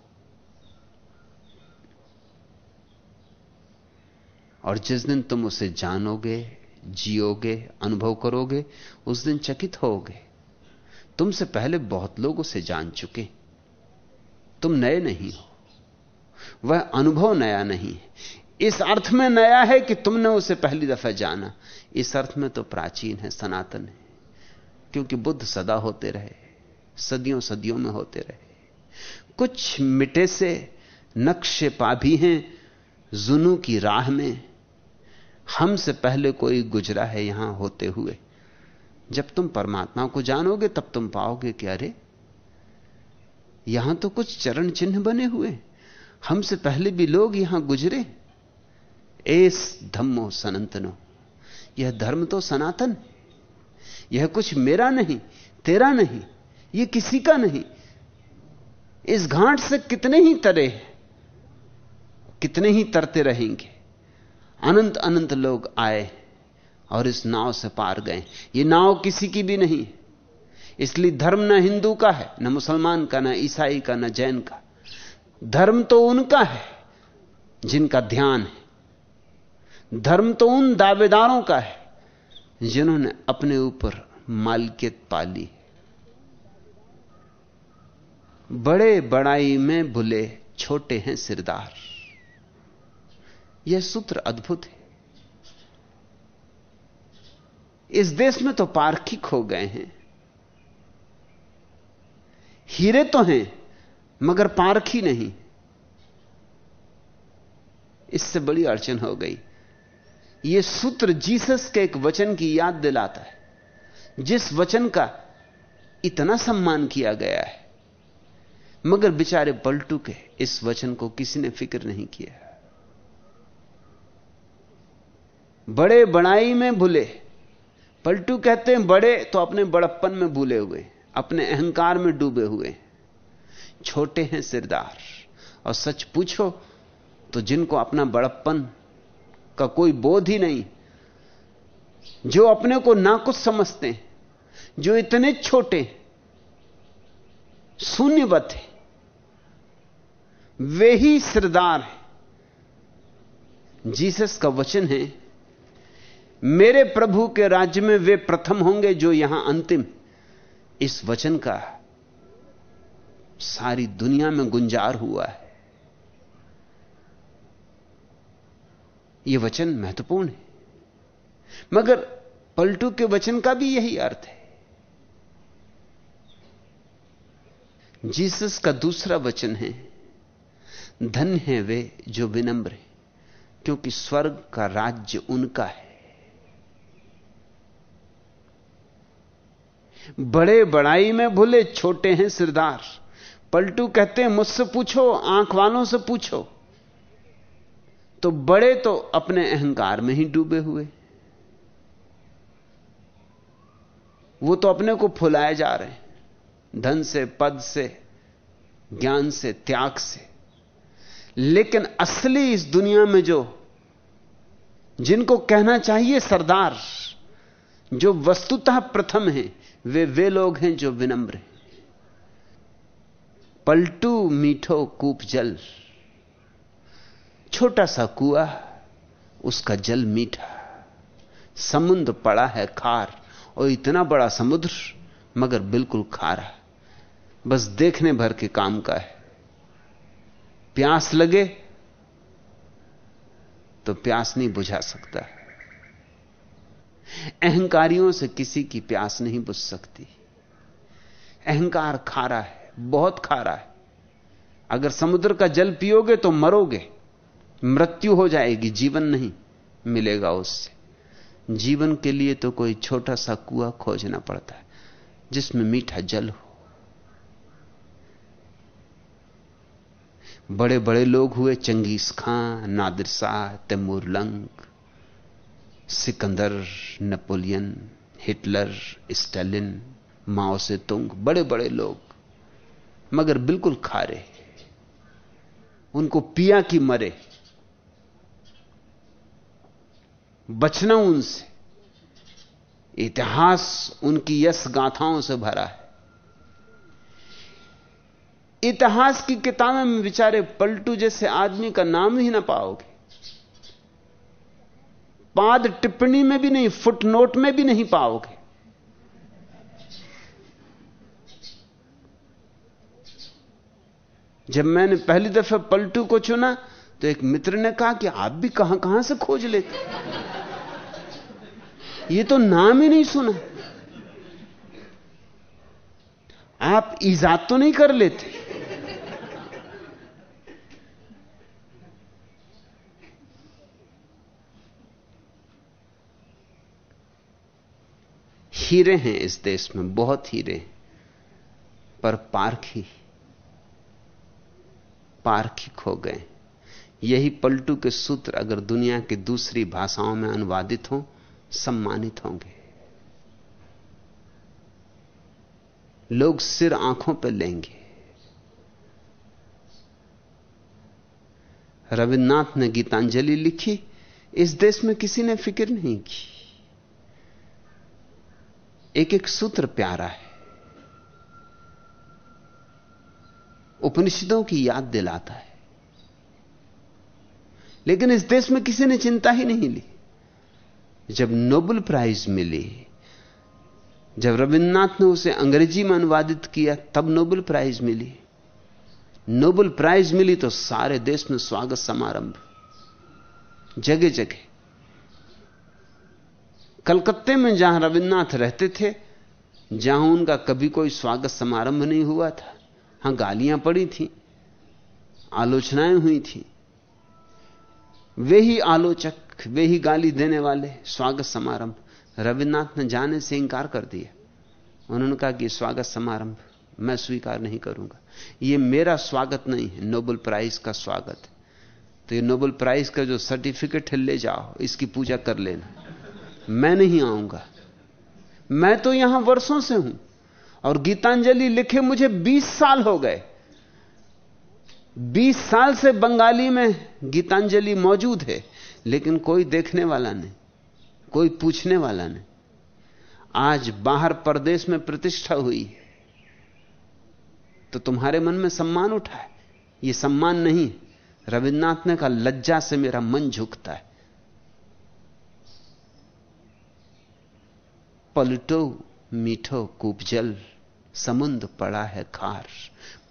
और जिस दिन तुम उसे जानोगे, जियोगे, अनुभव करोगे, उस दिन चकित होगे तुमसे पहले बहुत लोग उसे जान चुके तुम नए नहीं हो। वह अनुभव नया नहीं है। इस अर्थ में नया है कि तुमने उसे पहली दफ़ा जाना। इस अर्थ में तो प्राचीन है, सनातन है। क्योंकि बुद्ध सदा होते रहे, सदियों सदियों में होते रहे। कुछ मिटे से नक्शे पा भी हैं, जुनू की राह में। हमसे पहले कोई गुजरा है यहाँ होते हुए। जब तुम परमात्मा को जानोगे, तब तुम पाओगे कि अरे, यहाँ तो कुछ चरण चिन्ह बने हुए हमसे पहले भी लोग यहाँ गुजरे। एस धम्मो सनातनो। यह धर्म तो सनातन। यह कुछ मेरा नहीं, तेरा नहीं यह किसी का नहीं। इस घाट से कितने ही तरे कितने ही तरते रहेंगे। अनंत अनंत लोग आए और इस नाव से पार गए। ये नाव किसी की भी नहीं। इसलिए धर्म ना हिंदू का है, ना मुसलमान का, ना ईसाई का, न जैन का। धर्म तो उनका है, जिनका ध्यान है। धर्म तो उन दावेदारों का है जिन्होंने अपने ऊपर मालकियत पाली। बड़े बड़ाई में भुले छोटे हैं सिरदार। यह सूत्र अद्भुत है। इस देश में तो पारखी खो गए हैं। हीरे तो हैं, मगर पारखी नहीं। इससे बड़ी अड़चन हो गई। यह सूत्र जीसस के एक वचन की याद दिलाता है, जिस वचन का इतना सम्मान किया गया है, मगर बेचारे पलटू के इस वचन को किसी ने फ़िक्र नहीं किया। बड़े बड़ाई में भूले पलटू कहते हैं बड़े तो अपने बड़प्पन में भूले हुए, अपने अहंकार में डूबे हुए, छोटे हैं सिरदार, और सच पूछो तो जिनको अपना बड़प्पन का कोई बोध ही नहीं। जो अपने को ना कुछ समझते, जो इतने छोटे, शून्यवत है। वे ही सिरदार हैं। जीसस का वचन है, मेरे प्रभु के राज्य में वे प्रथम होंगे जो यहाँ अंतिम। इस वचन का सारी दुनिया में गुंजार हुआ है। यह वचन महत्वपूर्ण है। मगर पलटू के वचन का भी यही अर्थ है। जीसस का दूसरा वचन है धन्य है वे जो विनम्र है, क्योंकि स्वर्ग का राज्य उनका है। बड़े बड़ाई में भूले छोटे हैं सिरदार। पलटू कहते हैं, मुझसे पूछो, आँख वालों से पूछो। तो बड़े तो अपने अहंकार में ही डूबे हुए। वो तो अपने को फुलाए जा रहे हैं। धन से, पद से, ज्ञान से, त्याग से। लेकिन असली इस दुनिया में जो, जिनको कहना चाहिए सरदार, जो वस्तुतः प्रथम है, वे वे लोग हैं जो विनम्र हैं। पलटू मीठो कूप जल। छोटा सा कुआ, उसका जल मीठा, समुद्र पड़ा है खार, और इतना बड़ा समुद्र मगर बिल्कुल खारा बस देखने भर के काम का है। प्यास लगे तो प्यास नहीं बुझा सकता। अहंकारियों से किसी की प्यास नहीं बुझ सकती। अहंकार खारा है, बहुत खारा है। अगर समुद्र का जल पियोगे तो मरोगे। मृत्यु हो जाएगी, जीवन नहीं मिलेगा उससे। जीवन के लिए तो कोई छोटा सा कुआ खोजना पड़ता है, जिसमें मीठा जल हो। बड़े बड़े लोग हुए, Genghis Khan Nadir Shah, Timur Lang, Sikandar, Napoleon, Hitler, Stalin, Mao Tse Tung बड़े बड़े लोग, मगर बिल्कुल खारे। उनको पिया की मरे। बचना उनसे। इतिहास उनकी यश गाथाओं से भरा है। इतिहास की किताबें में बेचारे पलटू जैसे आदमी का नाम ही ना पाओगे। पाद टिप्पणी में भी नहीं फुट नोट में भी नहीं पाओगे। जब मैंने पहली दफे पलटू को चुना तो एक मित्र ने कहा कि आप भी कहाँ कहाँ से खोज लेते? ये तो नाम ही नहीं सुना। आप ईजाद तो नहीं कर लेते। हीरे हैं इस देश में, बहुत हीरे पर पारखी पारखी खो गए। यही पलटू के सूत्र अगर दुनिया की दूसरी भाषाओं में अनुवादित हो सम्मानित होंगे। लोग सिर आँखों पर लेंगे। रविन्द्रनाथ ने गीतांजलि लिखी, इस देश में किसी ने फ़िक्र नहीं की। एक एक सूत्र प्यारा है। उपनिषदों की याद दिलाता है। लेकिन इस देश में किसी ने चिंता ही नहीं ली। जब नोबल प्राइज मिली, जब रविन्द्रनाथ ने उसे अंग्रेज़ी में अनुवादित किया, तब नोबल प्राइज मिली। नोबल प्राइज मिली तो सारे देश में स्वागत समारंभ। जगह जगह। कलकत्ते में जहाँ रविन्द्रनाथ रहते थे, जहाँ उनका कभी कोई स्वागत समारंभ नहीं हुआ था, हाँ गालियाँ पड़ी थी, आलोचनाएँ हुई थी। वे ही आलोचक, वे ही गाली देने वाले, स्वागत समारंभ। रविन्द्रनाथ ने जाने से इंकार कर दिया। उन्होंने कहा कि स्वागत समारंभ मैं स्वीकार नहीं करूँगा। यह मेरा स्वागत नहीं है, नोबल प्राइज का स्वागत तो ये नोबल प्राइज का जो सर्टिफिकेट है, ले जाओ, इसकी पूजा कर लेना। मैं नहीं आऊँगा। मैं तो यहाँ वर्षों से हूँ। और गीतांजलि लिखे मुझे 20 साल हो गए। 20 साल से बंगाली में गीतांजलि मौजूद है, लेकिन कोई देखने वाला नहीं, कोई पूछने वाला नहीं। आज बाहर परदेश में प्रतिष्ठा हुई तो तुम्हारे मन में सम्मान उठा है। यह सम्मान नहीं, रविन्द्रनाथ ने कहा, लज्जा से मेरा मन झुकता है। पलटो मीठो कूपजल समुद्र पड़ा है खार,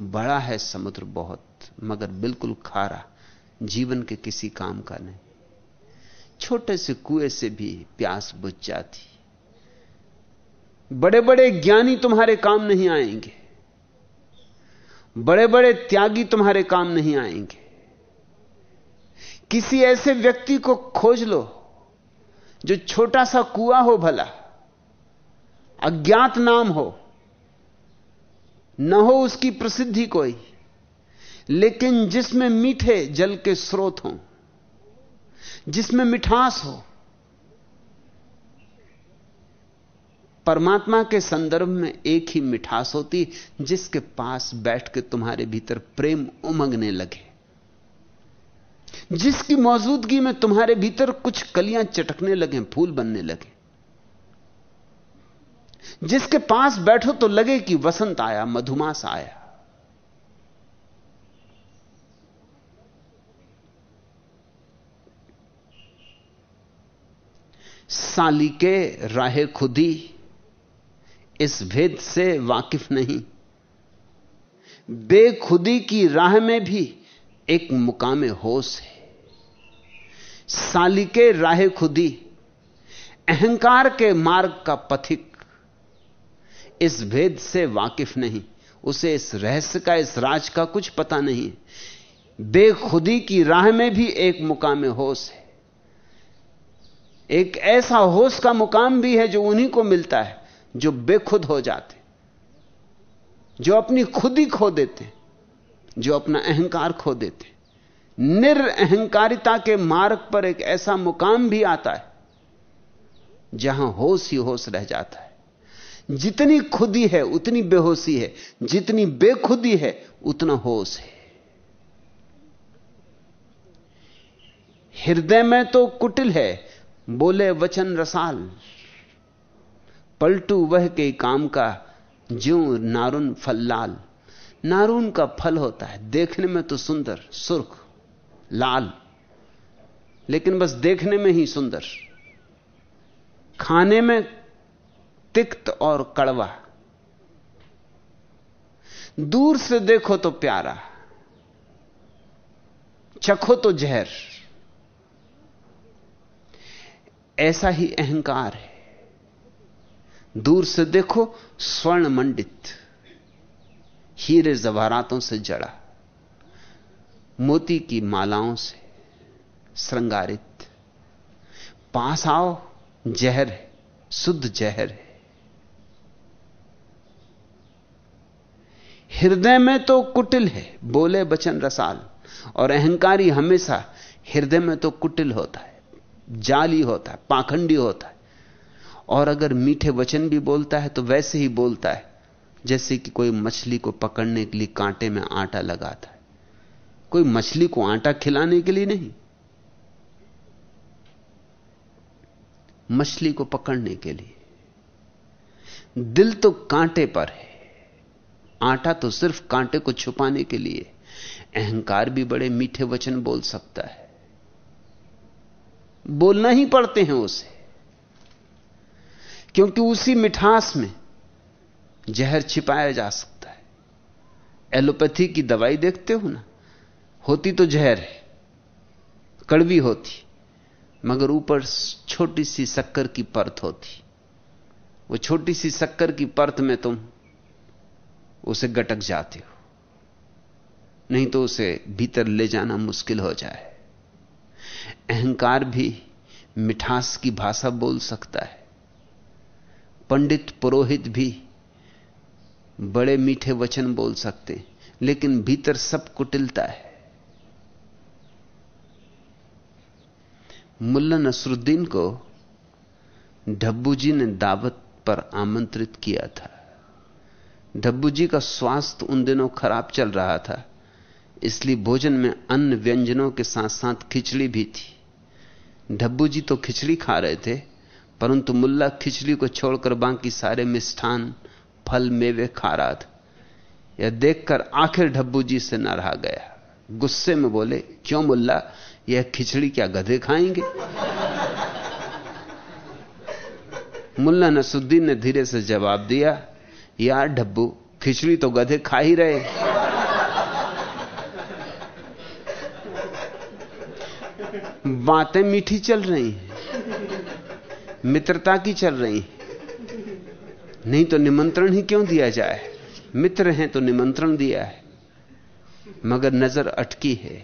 बड़ा है समुद्र बहुत। मगर बिल्कुल खारा, जीवन के किसी काम का नहीं। छोटे से कुएँ से भी प्यास बुझ जाती। बड़े बड़े ज्ञानी तुम्हारे काम नहीं आएँगे। बड़े बड़े त्यागी तुम्हारे काम नहीं आएँगे। किसी ऐसे व्यक्ति को खोज लो, जो छोटा सा कुआ हो भला, अज्ञात नाम हो, न हो उसकी प्रसिद्धि कोई। लेकिन जिसमें मीठे जल के स्रोत हों, जिसमें मिठास हो, परमात्मा के संदर्भ में एक ही मिठास होती, जिसके पास बैठ के तुम्हारे भीतर प्रेम उमंगने लगे। जिसकी मौजूदगी में तुम्हारे भीतर कुछ कलियाँ चटकने लगे, फूल बनने लगे। जिसके पास बैठो तो लगे कि वसंत आया, मधुमास आया। साली के राहे खुदी इस भेद से वाकिफ नहीं। बेखुदी की राह में भी एक मुकाम होश है। साली के राह खुदी अहंकार के मार्ग का पथिक इस भेद से वाकिफ नहीं। उसे इस रहस्य का, इस राज का कुछ पता नहीं। बेखुदी की राह में भी एक मुकाम होश है। एक ऐसा होश का मुकाम भी है जो उन्हीं को मिलता है, जो बेखुद हो जाते, जो अपनी खुद ही खो देते, जो अपना अहंकार खो देते। निरअहकारिता के मार्ग पर एक ऐसा मुकाम भी आता है, जहाँ होश ही होश रह जाता है। जितनी खुदी है, उतनी बेहोशी है, जितनी बेखुदी है, उतना होश है। हृदय में तो कुटिल है बोले, वचन रसाल। पलटू वह के काम का, ज्यो नारुन फल लाल। नारून का फल होता है, देखने में तो सुंदर, सुर्ख, लाल। लेकिन बस देखने में ही सुंदर। खाने में तिक्त और कड़वा। दूर से देखो तो प्यारा। चखो तो जहर। ऐसा ही अहंकार है। दूर से देखो स्वर्ण मंडित हीरे जवारातों से जड़ा। मोती की मालाओं से श्रृंगारित। पास आओ, जहर है, शुद्ध जहर है। हृदय में तो कुटिल है, बोले बचन रसाल। और अहंकारी हमेशा हृदय में तो कुटिल होता है। जाली होता है, पाखंडी होता है। और अगर मीठे वचन भी बोलता है तो वैसे ही बोलता है, जैसे कि कोई मछली को पकड़ने के लिए कांटे में आटा लगाता है। कोई मछली को आटा खिलाने के लिए नहीं। मछली को पकड़ने के लिए। दिल तो कांटे पर है। आटा तो सिर्फ़ कांटे को छुपाने के लिए। अहंकार भी बड़े मीठे वचन बोल सकता है। बोलना ही पड़ते हैं उसे। क्योंकि उसी मिठास में जहर छिपाया जा सकता है। एलोपैथी की दवाई देखते हो ना? होती तो जहर है, कड़वी होती, मगर ऊपर छोटी सी शक्कर की परत होती। वो छोटी सी शक्कर की परत में तुम उसे गटक जाते हो, नहीं तो उसे भीतर ले जाना मुश्किल हो जाए। अहंकार भी मिठास की भाषा बोल सकता है। पंडित पुरोहित भी बड़े मीठे वचन बोल सकते लेकिन भीतर सब कुटिलता है। मुल्ला नसरुद्दीन को डब्बू जी ने दावत पर आमंत्रित किया था। डब्बू जी का स्वास्थ्य उन दिनों खराब चल रहा था। इसलिए भोजन में अन्य व्यंजनों के साथ साथ खिचड़ी भी थी। डब्बू जी तो खिचड़ी खा रहे थे, परंतु मुल्ला खिचड़ी को छोड़कर बाकी सारे मिष्ठान, फल, मेवे खा रहा था। यह देखकर आखिर डब्बू जी से न रहा गया। गुस्से में बोले, क्यों मुल्ला, यह खिचड़ी क्या गधे खाएँगे? मुल्ला नसुद्दीन ने धीरे से जवाब दिया, यार डब्बू खिचड़ी तो गधे खा ही रहे बातें मीठी चल रही हैं। मित्रता की चल रही नहीं तो निमंत्रण ही क्यों दिया जाए? मित्र हैं तो निमंत्रण दिया है। मगर नज़र अटकी है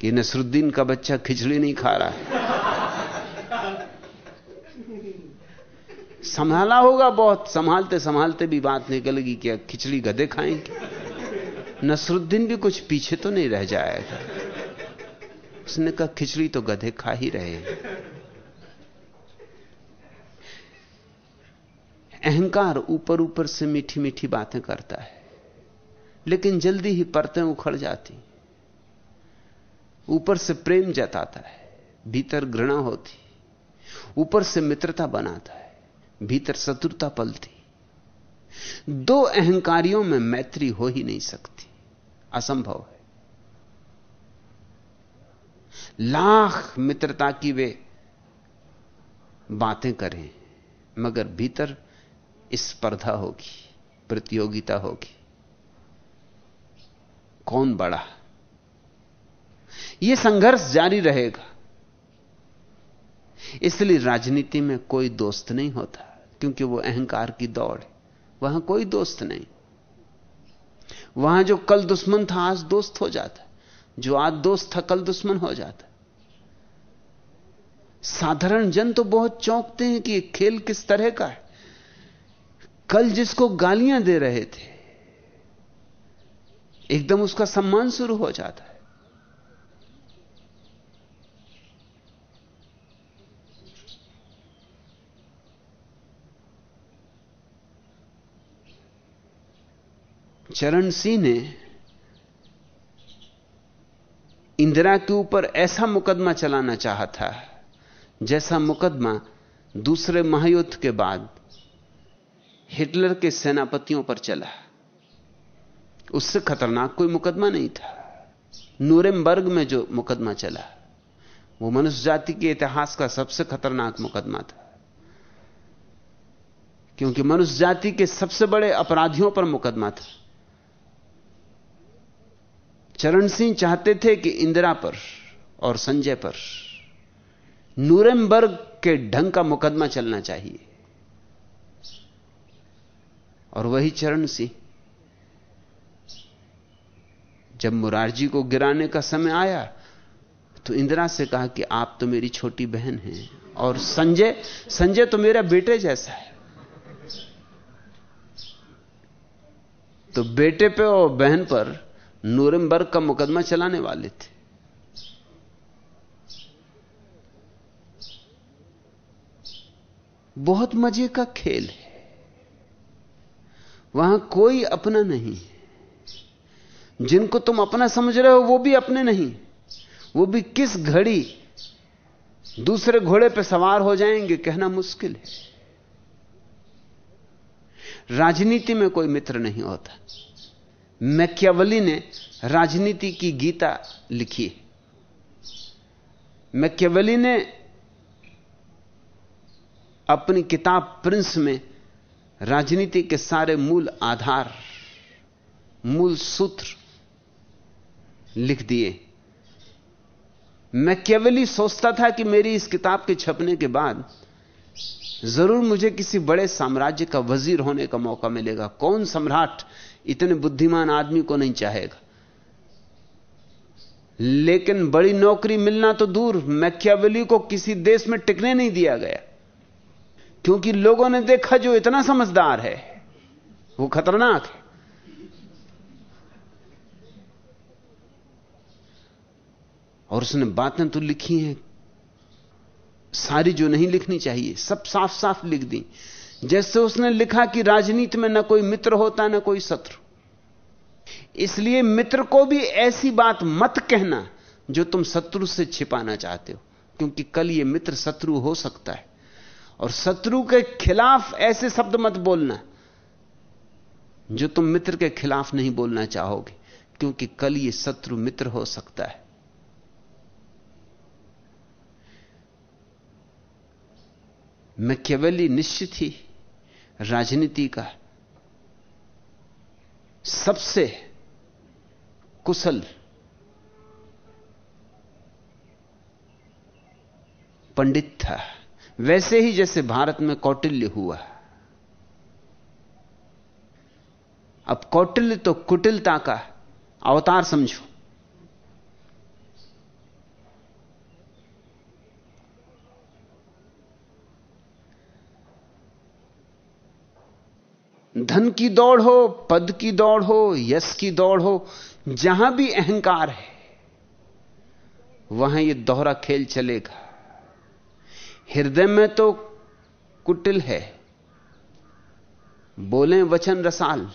कि नसरुद्दीन का बच्चा खिचड़ी नहीं खा रहा है। संभाला होगा बहुत। संभालते संभालते भी बात निकलेगी कि खिचड़ी गधे खाएँगे। नसरुद्दीन भी कुछ पीछे तो नहीं रह जाएगा। उसने कहा, खिचड़ी तो गधे खा ही रहे अहंकार ऊपर ऊपर से मीठी मीठी बातें करता है, लेकिन जल्दी ही परतें उखड़ जाती। ऊपर से प्रेम जताता है, भीतर घृणा होती। ऊपर से मित्रता बनाता है, भीतर शत्रुता पलती। दो अहंकारियों में मैत्री हो ही नहीं सकती। असंभव है। लाख मित्रता की वे बातें करें, मगर भीतर स्पर्धा होगी, प्रतियोगिता होगी। कौन बड़ा? यह संघर्ष जारी रहेगा। इसलिए राजनीति में कोई दोस्त नहीं होता, क्योंकि वो अहंकार की दौड़ है। वहाँ कोई दोस्त नहीं। वहाँ जो कल दुश्मन था, आज दोस्त हो जाता जो आज दोस्त था, कल दुश्मन हो जाता साधारण जन तो बहुत चौंकते हैं कि खेल किस तरह का है। कल जिसको गालियाँ दे रहे थे, एकदम उसका सम्मान शुरू हो जाता है। चरण सिंह ने इंदिरा के ऊपर ऐसा मुकदमा चलाना चाहा था, जैसा मुकदमा दूसरे महायुद्ध के बाद हिटलर के सेनापतियों पर चला। उससे खतरनाक कोई मुकदमा नहीं था। नूरेमबर्ग में जो मुकदमा चला, वो मनुष्य जाति के इतिहास का सबसे खतरनाक मुकदमा था। क्योंकि मनुष्य जाति के सबसे बड़े अपराधियों पर मुकदमा था। चरण सिंह चाहते थे कि इंदिरा पर और संजय पर नूरेमबर्ग के ढंग का मुकदमा चलना चाहिए। और वही चरण सिंह जब मुरारजी को गिराने का समय आया तो इंदिरा से कहा कि आप तो मेरी छोटी बहन हैं और संजय संजय तो मेरा बेटे जैसा है। तो बेटे पे और बहन पर नूरमबर्ग का मुकदमा चलाने वाले थे। बहुत मज़े का खेल है। वहाँ कोई अपना नहीं जिनको तुम अपना समझ रहे हो, वो भी अपने नहीं। वो भी किस घड़ी दूसरे घोड़े पर सवार हो जाएँगे, कहना मुश्किल है। राजनीति में कोई मित्र नहीं होता। मैक्यावली ने राजनीति की गीता लिखी। मैक्यावली ने अपनी किताब प्रिंस में राजनीति के सारे मूल आधार, मूल सूत्र लिख दिए। मैं केवल ही सोचता था कि मेरी इस किताब के छपने के बाद ज़रूर मुझे किसी बड़े साम्राज्य का वज़ीर होने का मौका मिलेगा। कौन सम्राट इतने बुद्धिमान आदमी को नहीं चाहेगा। लेकिन बड़ी नौकरी मिलना तो दूर, मैक्यावली को किसी देश में टिकने नहीं दिया गया। क्योंकि लोगों ने देखा जो इतना समझदार है, वो खतरनाक है। और उसने बातें तो लिखी हैं। सारी जो नहीं लिखनी चाहिए, सब साफ़ साफ़ लिख दी। जैसे उसने लिखा कि राजनीति में ना कोई मित्र होता, ना कोई शत्रु। इसलिए मित्र को भी ऐसी बात मत कहना जो तुम शत्रु से छिपाना चाहते हो, क्योंकि कल यह मित्र शत्रु हो सकता है। और शत्रु के खिलाफ ऐसे शब्द मत बोलना जो तुम मित्र के खिलाफ नहीं बोलना चाहोगे, क्योंकि कल यह शत्रु मित्र हो सकता है। मैं केवल ही निश्चित ही राजनीति का सबसे कुशल पंडित था। वैसे ही जैसे भारत में कौटिल्य हुआ। अब कौटिल्य तो कुटिलता का अवतार समझो। धन की दौड़ हो, पद की दौड़ हो, यश की दौड़ हो, जहाँ भी अहंकार है, वहाँ यह दोहरा खेल चलेगा। हृदय में तो कुटिल है, बोले वचन रसाल।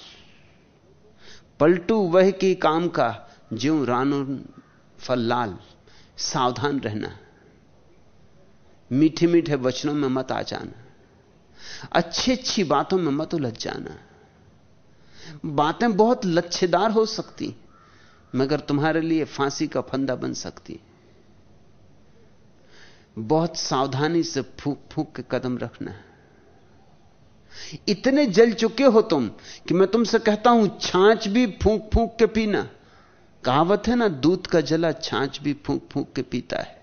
पलटू वह की काम का, ज्यो रानो फल सावधान रहना मीठे मीठे वचनों में मत आ जाना। अच्छी अच्छी बातों में मत उलझ जाना। बातें बहुत लच्छेदार हो सकती, मगर तुम्हारे लिए फांसी का फंदा बन सकती। बहुत सावधानी से फूक फूक के कदम रखना। इतने जल चुके हो तुम कि मैं तुमसे कहता हूँ, छाछ भी फूक फूक के पीना। कहावत है ना, दूध का जला, छाछ भी फूक फूक के पीता है।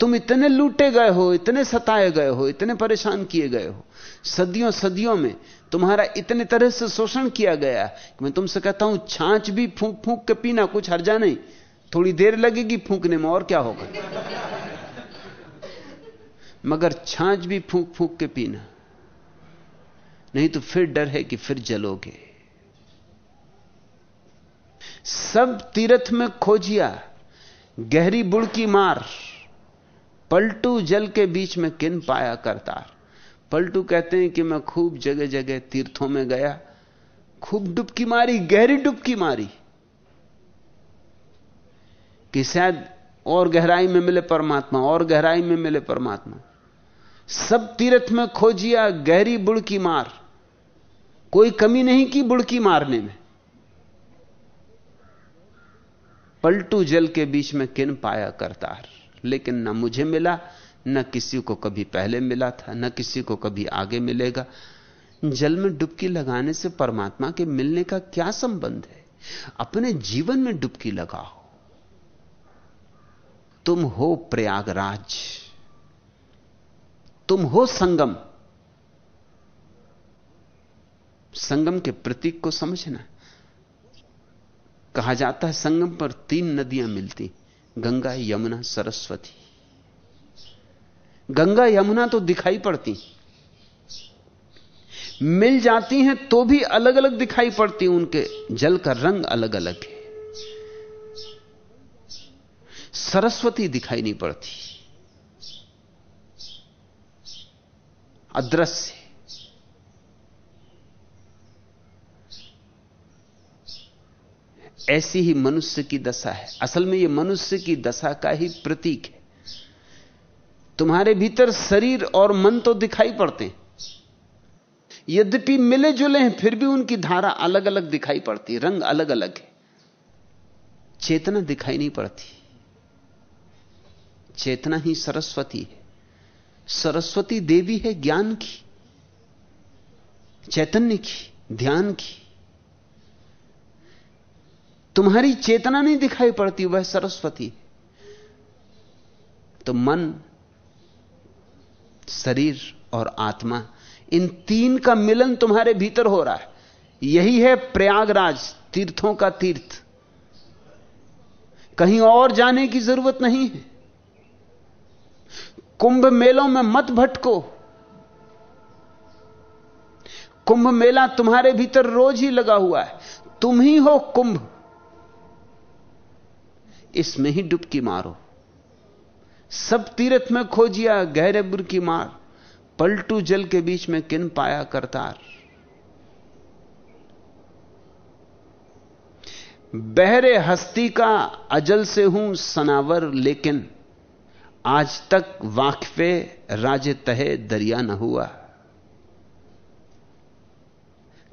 तुम इतने लूटे गए हो, इतने सताए गए हो, इतने परेशान किए गए हो। सदियों सदियों में तुम्हारा इतने तरह से शोषण किया गया कि मैं तुमसे कहता हूँ, छाछ भी फूक फूक के पीना कुछ हर्जा नहीं। थोड़ी देर लगेगी फूकने में, और क्या होगा? मगर छाछ भी फूक फूक के पीना। नहीं तो फिर डर है कि फिर जलोगे। सब तीर्थ में खोजिया, गहरी बुड़की मार। पलटू जल के बीच में किन पाया करतार? पलटू कहते हैं कि मैं खूब जगह जगह तीर्थों में गया। खूब डुबकी मारी, गहरी डुबकी मारी। कि शायद और गहराई में मिले परमात्मा, और गहराई में मिले परमात्मा। सब तीर्थ में खोजिया, गहरी बुड़की मार। कोई कमी नहीं की बुड़की मारने में। पलटू जल के बीच में किन पाया करतार? लेकिन ना मुझे मिला, न किसी को कभी पहले मिला था, न किसी को कभी आगे मिलेगा। जल में डुबकी लगाने से परमात्मा के मिलने का क्या संबंध है? अपने जीवन में डुबकी लगाओ। तुम हो प्रयागराज, तुम हो संगम। संगम के प्रतीक को समझना। कहा जाता है संगम पर तीन नदियाँ मिलती गंगा यमुना, सरस्वती। गंगा, यमुना तो दिखाई पड़ती। मिल जाती हैं तो भी अलग अलग दिखाई पड़ती, उनके जल का रंग अलग अलग है। सरस्वती दिखाई नहीं पड़ती। अदृश्य ऐसी ही मनुष्य की दशा है। असल में यह मनुष्य की दशा का ही प्रतीक है। तुम्हारे भीतर शरीर और मन तो दिखाई पड़ते यद्यपि मिले जुले हैं, फिर भी उनकी धारा अलग अलग दिखाई पड़ती रंग अलग अलग है। चेतना दिखाई नहीं पड़ती। चेतना ही सरस्वती है। सरस्वती देवी है ज्ञान की। चैतन्य की, ध्यान की। तुम्हारी चेतना नहीं दिखाई पड़ती, वह सरस्वती। तो मन, शरीर और आत्मा, इन तीन का मिलन तुम्हारे भीतर हो रहा है। यही है प्रयागराज, तीर्थों का तीर्थ। कहीं और जाने की ज़रूरत नहीं है। कुंभ मेलों में मत भटको। कुंभ मेला तुम्हारे भीतर रोज ही लगा हुआ है। तुम ही हो कुंभ। इसमें ही डुबकी मारो। सब तीर्थ में खोजिया, गहरे बुर की मार। पलटू जल के बीच में किन पाया करतार। बहरे हस्ती का अजल से हूँ सनावर, लेकिन आज तक वाकफे राजे तहे दरिया न हुआ।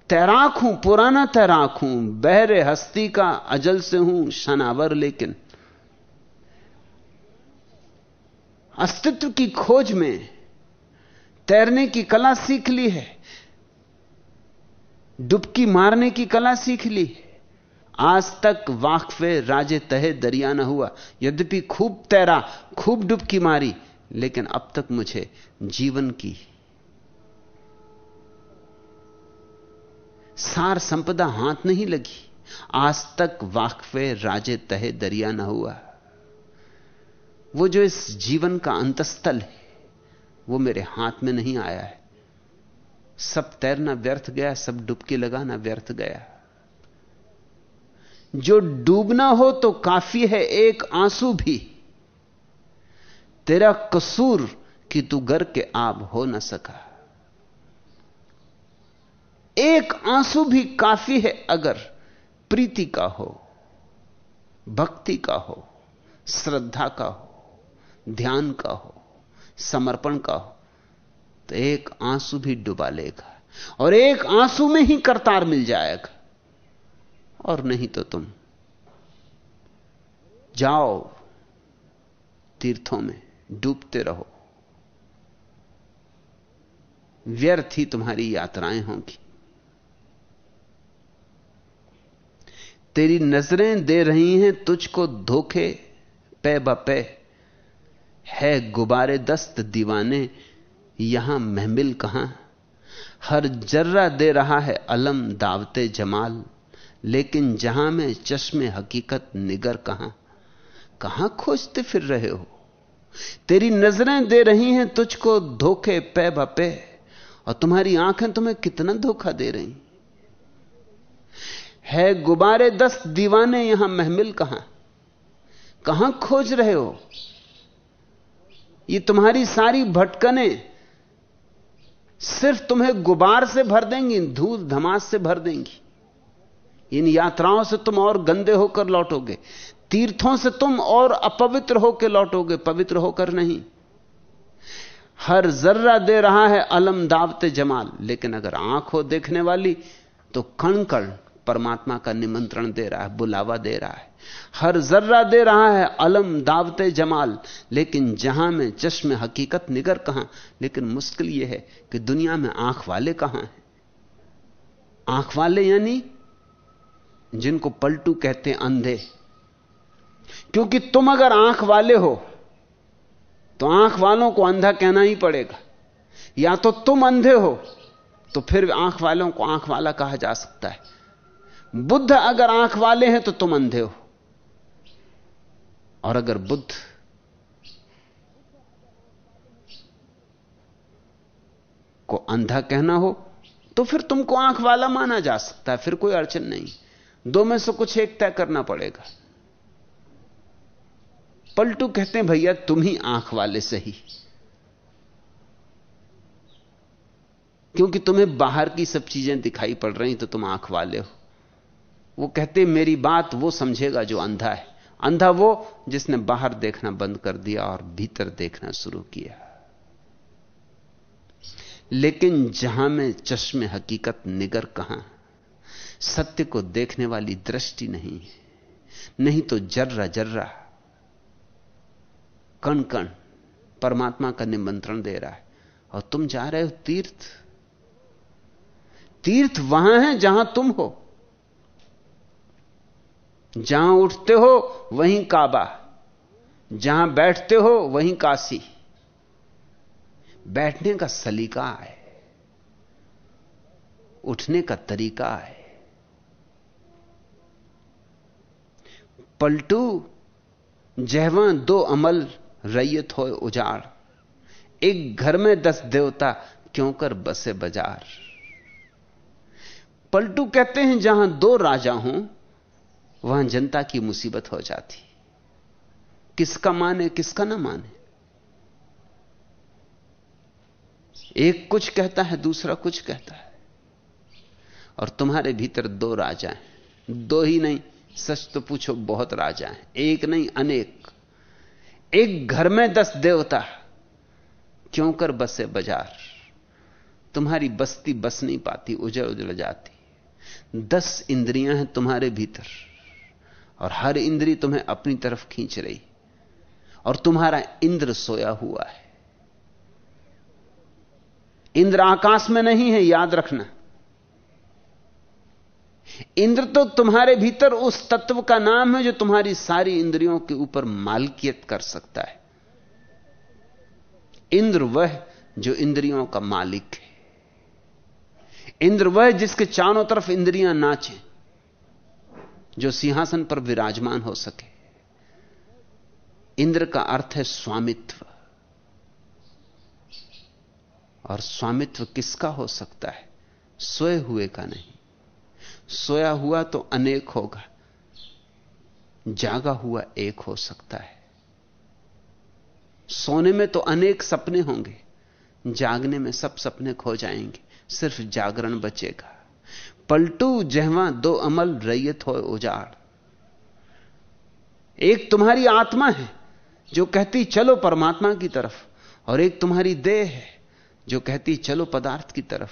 तैराक हूँ, पुराना तैराक हूँ। बहरे हस्ती का अजल से हूँ शनावर लेकिन अस्तित्व की खोज में तैरने की कला सीख ली है, डुबकी मारने की कला सीख ली आज तक वाकफे राजे तहे दरिया न हुआ। यद्यपि खूब तैरा, खूब डुबकी मारी, लेकिन अब तक मुझे जीवन की सार संपदा हाथ नहीं लगी। आज तक वाकफे राजे तहे दरिया न हुआ। वो जो इस जीवन का अंतस्थल है, वो मेरे हाथ में नहीं आया है। सब तैरना व्यर्थ गया, सब डुबकी लगाना व्यर्थ गया। जो डूबना हो तो काफ़ी है, एक आँसू भी। तेरा कसूर कि तू घर के आब हो न सका। एक आँसू भी काफ़ी है अगर प्रीति का हो, भक्ति का हो, श्रद्धा का हो। ध्यान का हो, समर्पण का हो तो एक आँसू भी डुबा लेगा और एक आँसू में ही करतार मिल जाएगा। और नहीं तो तुम जाओ तीर्थों में, डूबते रहो। व्यर्थ ही तुम्हारी यात्राएँ होंगी। तेरी नज़रें दे रही हैं तुझको धोखे, पे बपे। है गुबारे दस्त दीवाने, यहाँ महमिल कहाँ? हर जर्रा दे रहा है अलम दावते जमाल, लेकिन जहाँ में चश्मे हकीकत निगर कहाँ? कहाँ खोजते फिर रहे हो? तेरी नज़रें दे रही हैं तुझको धोखे पे बपे, और तुम्हारी आँखें तुम्हें कितना धोखा दे रही? है गुबारे दस्त दीवाने, यहाँ महमिल कहाँ? कहाँ खोज रहे हो? ये तुम्हारी सारी भटकने सिर्फ़ तुम्हें गुबार से भर देंगी, धूल धमास से भर देंगी। इन यात्राओं से तुम और गंदे होकर लौटोगे, तीर्थों से तुम और अपवित्र होकर लौटोगे, पवित्र होकर नहीं। हर जर्रा दे रहा है अलम दावते जमाल, लेकिन अगर आँख हो देखने वाली तो कण कण। परमात्मा का निमंत्रण दे रहा है, बुलावा दे रहा है। हर जर्रा दे रहा है, अलम, दावते, जमाल। लेकिन जहाँ में चश्मे, हकीकत निगर कहाँ? लेकिन मुश्किल यह है कि दुनिया में आँख वाले कहाँ हैं? आँख वाले यानी जिनको पलटू कहते अंधे। क्योंकि तुम अगर आँख वाले हो तो आँख वालों को अंधा कहना ही पड़ेगा। या तो तुम अंधे हो तो फिर आँख वालों को आँख वाला कहा जा सकता है। बुद्ध अगर आँख वाले हैं तो तुम अंधे हो। और अगर बुद्ध को अंधा कहना हो तो फिर तुमको आँख वाला माना जा सकता है, फिर कोई अड़चन नहीं। दो में से कुछ एक तय करना पड़ेगा। पलटू कहते हैं, भैया, तुम ही आँख वाले सही। क्योंकि तुम्हें बाहर की सब चीज़ें दिखाई पड़ रही तो तुम आँख वाले हो। वो कहते, मेरी बात वो समझेगा जो अंधा है। अंधा वो जिसने बाहर देखना बंद कर दिया और भीतर देखना शुरू किया। लेकिन जहाँ में चश्मे हकीकत निगर कहाँ? सत्य को देखने वाली दृष्टि नहीं है। नहीं तो जर्रा जर्रा। कण कण परमात्मा का निमंत्रण दे रहा है। और तुम जा रहे हो तीर्थ। तीर्थ वहाँ है जहाँ तुम हो। जहाँ उठते हो, वहीं काबा। जहाँ बैठते हो, वहीं काशी। बैठने का सलीका है। उठने का तरीका है। पलटू, जहवा दो अमल रैयत हो उजाड़। एक घर में दस देवता क्यों कर बसे बाज़ार। पलटू कहते हैं, जहाँ दो राजा हों वहाँ जनता की मुसीबत हो जाती किसका माने किसका ना माने एक कुछ कहता है, दूसरा कुछ कहता है। और तुम्हारे भीतर दो राजा हैं। दो ही नहीं, सच तो पूछो, बहुत राजा हैं। एक नहीं, अनेक। एक घर में दस देवता क्यों कर बसे बाज़ार? तुम्हारी बस्ती बस नहीं पाती उजड़ उजड़ जाती। दस इंद्रियाँ हैं तुम्हारे भीतर। और हर इंद्री तुम्हें अपनी तरफ़ खींच रही। और तुम्हारा इंद्र सोया हुआ है। इंद्र आकाश में नहीं है, याद रखना। इंद्र तो तुम्हारे भीतर उस तत्व का नाम है जो तुम्हारी सारी इंद्रियों के ऊपर मालकियत कर सकता है। इंद्र वह जो इंद्रियों का मालिक है। इंद्र वह जिसके चारों तरफ़ इंद्रियाँ नाचें। जो सिंहासन पर विराजमान हो सके। इंद्र का अर्थ है स्वामित्व। और स्वामित्व किसका हो सकता है? सोए हुए का नहीं। सोया हुआ तो अनेक होगा, जागा हुआ एक हो सकता है। सोने में तो अनेक सपने होंगे, जागने में सब सपने खो जाएँगे, सिर्फ़ जागरण बचेगा। पलटू जहवा दो अमल रैयत हो उजाड़। एक तुम्हारी आत्मा है, जो कहती चलो परमात्मा की तरफ़, और एक तुम्हारी देह है, जो कहती चलो पदार्थ की तरफ़।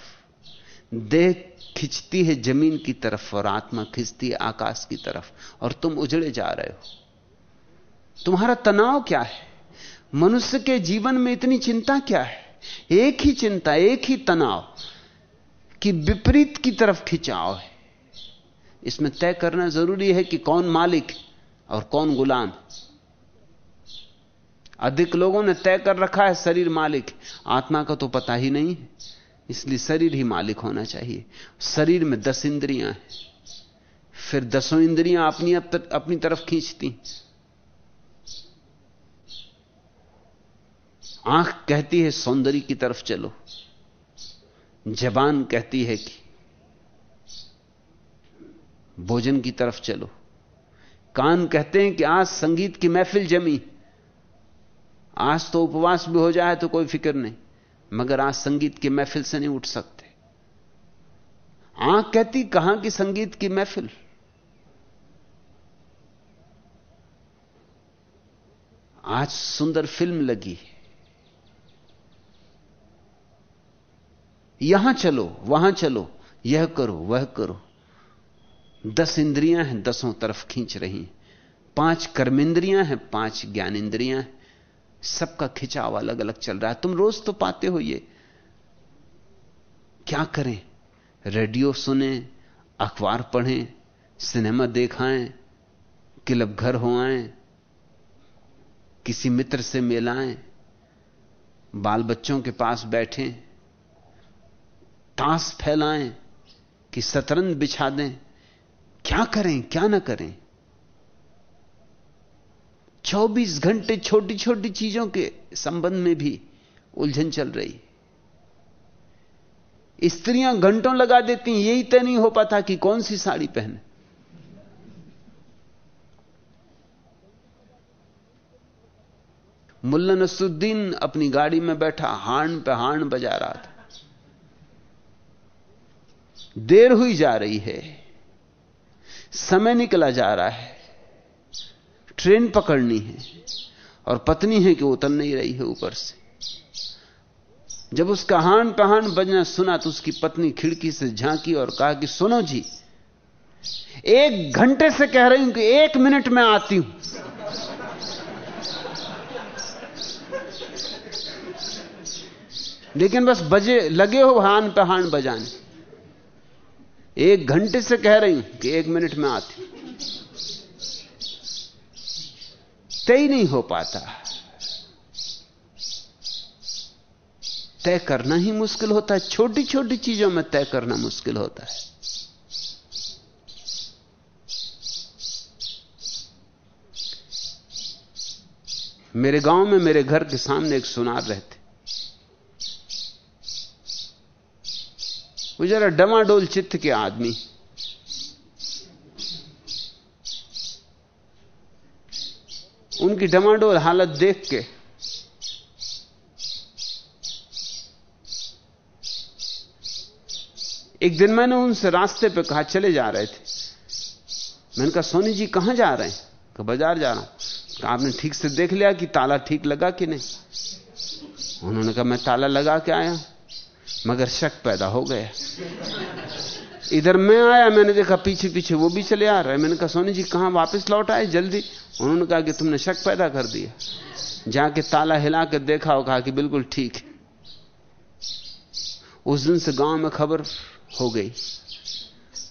देह खिंचती है ज़मीन की तरफ़, और आत्मा खिंचती है आकाश की तरफ़, और तुम उजड़े जा रहे हो। तुम्हारा तनाव क्या है? मनुष्य के जीवन में इतनी चिंता क्या है? एक ही चिंता, एक ही तनाव। कि विपरीत की तरफ़ खिंचाव है। इसमें तय करना ज़रूरी है कि कौन मालिक और कौन गुलाम। अधिक लोगों ने तय कर रखा है शरीर मालिक। आत्मा का तो पता ही नहीं है, इसलिए शरीर ही मालिक होना चाहिए। शरीर में दस इंद्रियाँ हैं। फिर दसों इंद्रियाँ अपनी अपनी तरफ़ खींचती। आँख कहती है, सौंदर्य की तरफ़ चलो। जबान कहती है कि भोजन की तरफ़ चलो। कान कहते हैं कि आज संगीत की महफिल जमी। आज तो उपवास भी हो जाए तो कोई फ़िक्र नहीं, मगर आज संगीत की महफिल से नहीं उठ सकते। आँख कहती, कहाँ की संगीत की महफिल? आज सुंदर फ़िल्म लगी यहाँ चलो, वहाँ चलो, यह करो, वह करो। दस इंद्रियाँ हैं, दसों तरफ़ खींच रही पाँच कर्मेंद्रियाँ हैं, पाँच ज्ञानेन्द्रियाँ हैं। सबका खिंचाव अलग अलग चल रहा है। तुम रोज तो पाते हो ये। क्या करें? रेडियो सुने, अखबार पढ़ें, सिनेमा देखाएँ, क्लब घर हो आए किसी मित्र से मिलाएँ, बाल बच्चों के पास बैठें। ताश फैलाएँ, कि शतरंज बिछा दें। क्या करें, क्या ना करें? 24 घंटे छोटी छोटी चीज़ों के संबंध में भी उलझन चल रही। स्त्रियाँ घंटों लगा देती यही तय नहीं हो पाता कि कौन सी साड़ी पहने। मुल्ला नसरुद्दीन अपनी गाड़ी में बैठा, हाण पे हाण बजा रहा था। देर हुई जा रही है। समय निकला जा रहा है। ट्रेन पकड़नी है और पत्नी है कि उतर नहीं रही है ऊपर से। जब उसका हान पहान बजना सुना तो उसकी पत्नी खिड़की से झांकी और कहा कि सुनो जी, एक घंटे से कह रही हूँ कि एक मिनट में आती हूँ। लेकिन बस बजे, लगे हो हान पे हान बजाने। एक घंटे से कह रही हूँ कि एक मिनट में आती। तय नहीं हो पाता। तय करना ही मुश्किल होता है। छोटी छोटी चीज़ों में तय करना मुश्किल होता है। मेरे गाँव में मेरे घर के सामने एक सुनार रहते। वो जरा डमाडोल चित्त के आदमी। उनकी डमाडोल हालत देख के। एक दिन मैंने उनसे रास्ते पे कहा, चले जा रहे थे। मैंने कहा, सोनी जी, कहाँ जा रहे हैं? कहा, बाज़ार जा रहा हूँ। आपने ठीक से देख लिया कि ताला ठीक लगा कि नहीं? उन्होंने कहा, मैं ताला लगा के आया मगर शक पैदा हो गया। इधर मैं आया, मैंने देखा पीछे पीछे वो भी चले आ रहे मैंने कहा, सोनी जी, कहाँ वापस लौट आए जल्दी? उन्होंने कहा कि, तुमने शक पैदा कर दिया। जाके ताला हिला के देखा और कहा कि, बिल्कुल ठीक है। उस दिन से गाँव में खबर हो गई।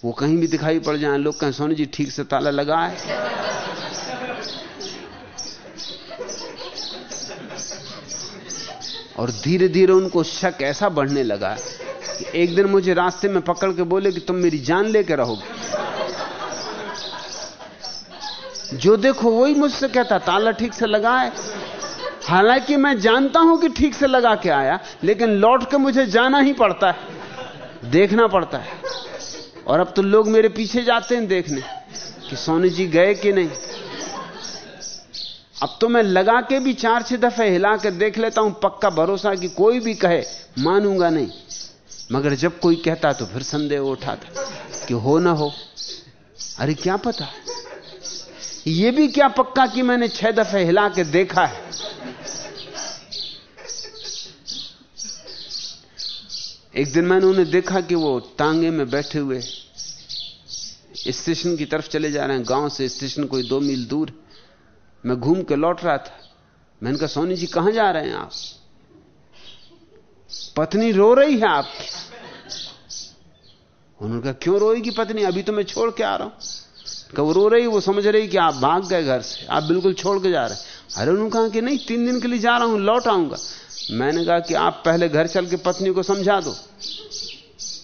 वो कहीं भी दिखाई पड़ जाए, लोग कहें, सोनी जी, ठीक से ताला लगा है और धीरे धीरे उनको शक ऐसा बढ़ने लगा कि एक दिन मुझे रास्ते में पकड़ के बोले कि तुम मेरी जान लेके रहोगे। जो देखो वही मुझसे कहता, ताला ठीक से लगा है। हालाँकि मैं जानता हूँ कि ठीक से लगा के आया, लेकिन लौट के मुझे जाना ही पड़ता है, देखना पड़ता है। और अब तो लोग मेरे पीछे जाते हैं देखने कि सोनी जी गए कि नहीं। अब तो मैं लगा के भी चार छह दफे हिला के देख लेता हूँ, पक्का भरोसा कि कोई भी कहे, मानूँगा नहीं। मगर जब कोई कहता तो फिर संदेह उठाता कि हो ना हो। अरे क्या पता? यह भी क्या पक्का कि मैंने छह दफे हिला के देखा है? एक दिन मैंने उन्हें देखा कि वो तांगे में बैठे हुए स्टेशन की तरफ़ चले जा रहे हैं। गाँव से स्टेशन कोई दो मील दूर। मैं घूम के लौट रहा था। मैंने कहा, सोनी जी, कहाँ जा रहे हैं आप? पत्नी रो रही है आपकी उन्होंने कहा, क्यों रोएगी पत्नी? अभी तो मैं छोड़ के आ रहा हूँ। कहा, वो रो रही वो समझ रही कि आप भाग गए घर से। आप बिल्कुल छोड़ के जा रहे हैं। अरे, उन्होंने कहा कि नहीं, तीन दिन के लिए जा रहा हूँ, लौट आऊँगा। मैंने कहा कि आप पहले घर चल के पत्नी को समझा दो।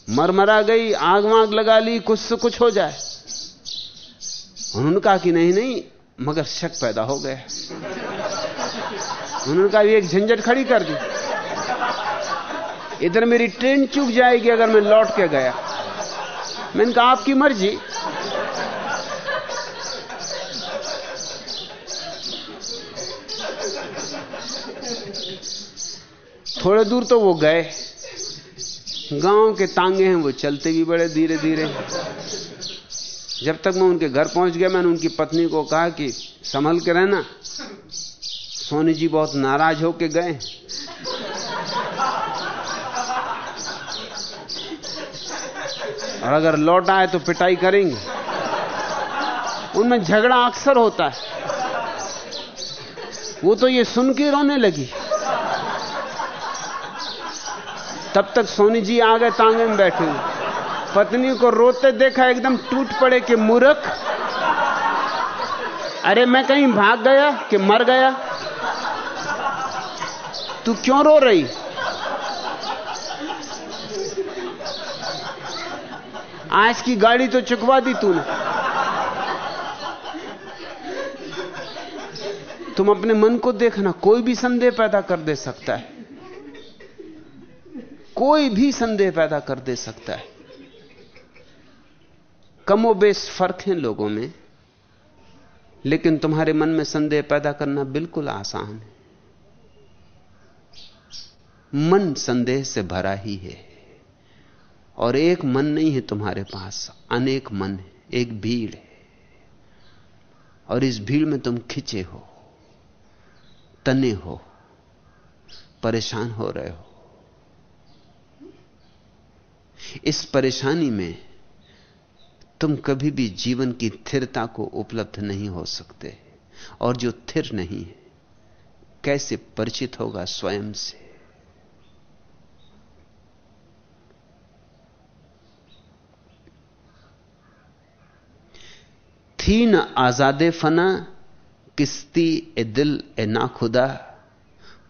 मरमरा गई, आग वाग लगा ली, कुछ से कुछ हो जाए। उन्होंने कहा कि नहीं नहीं मगर शक पैदा हो गया। उन्होंने कहा एक झंझट खड़ी कर दी। इधर मेरी ट्रेन चूक जाएगी अगर मैं लौट के गया। मैंने कहा, आपकी मर्ज़ी। थोड़े दूर तो वो गए। गाँव के तांगे हैं, वो चलते भी बड़े धीरे धीरे जब तक मैं उनके घर पहुँच गया, मैंने उनकी पत्नी को कहा कि संभल के रहना। सोनी जी बहुत नाराज़ होके गए। और अगर लौट आए तो पिटाई करेंगे। उनमें झगड़ा अक्सर होता है। वो तो ये सुन के रोने लगी। तब तक सोनी जी आ गए तांगे में बैठे हुए। पत्नी को रोते देखा एकदम टूट पड़े कि मूर्ख। अरे मैं कहीं भाग गया कि मर गया? तू क्यों रो रही? आज की गाड़ी तो चुकवा दी तूने। तुम अपने मन को देखना, कोई भी संदेह पैदा कर दे सकता है। कोई भी संदेह पैदा कर दे सकता है। कमोबेश फ़र्क है लोगों में, लेकिन तुम्हारे मन में संदेह पैदा करना बिल्कुल आसान है। मन संदेह से भरा ही है, और एक मन नहीं है तुम्हारे पास, अनेक मन है, एक भीड़ है, और इस भीड़ में तुम खिंचे हो, तने हो, परेशान हो रहे हो। इस परेशानी में तुम कभी भी जीवन की थिरता को उपलब्ध नहीं हो सकते और जो थिर नहीं है, कैसे परिचित होगा स्वयं से? थी न आजादे फना, किस्ती ए दिल ए ना खुदा,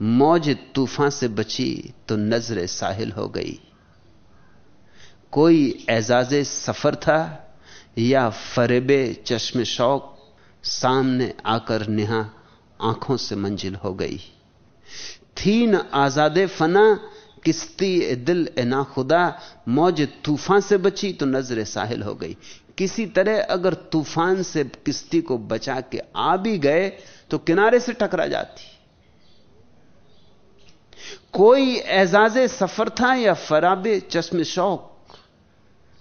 मौज तूफ़ान से बची तो नज़र साहिल हो गई। कोई एजाज सफ़र था या फरेबे चश्मे शौक सामने आकर निहा आँखों से मंजिल हो गई। थी न आजादे फना, किस्ती दिल ए ना खुदा, मौज तूफ़ान से बची तो नज़र साहिल हो गई। किसी तरह अगर तूफ़ान से किस्ती को बचा के आ भी गए तो किनारे से टकरा जाती। कोई एजाज सफ़र था या फराबे चश्मे शौक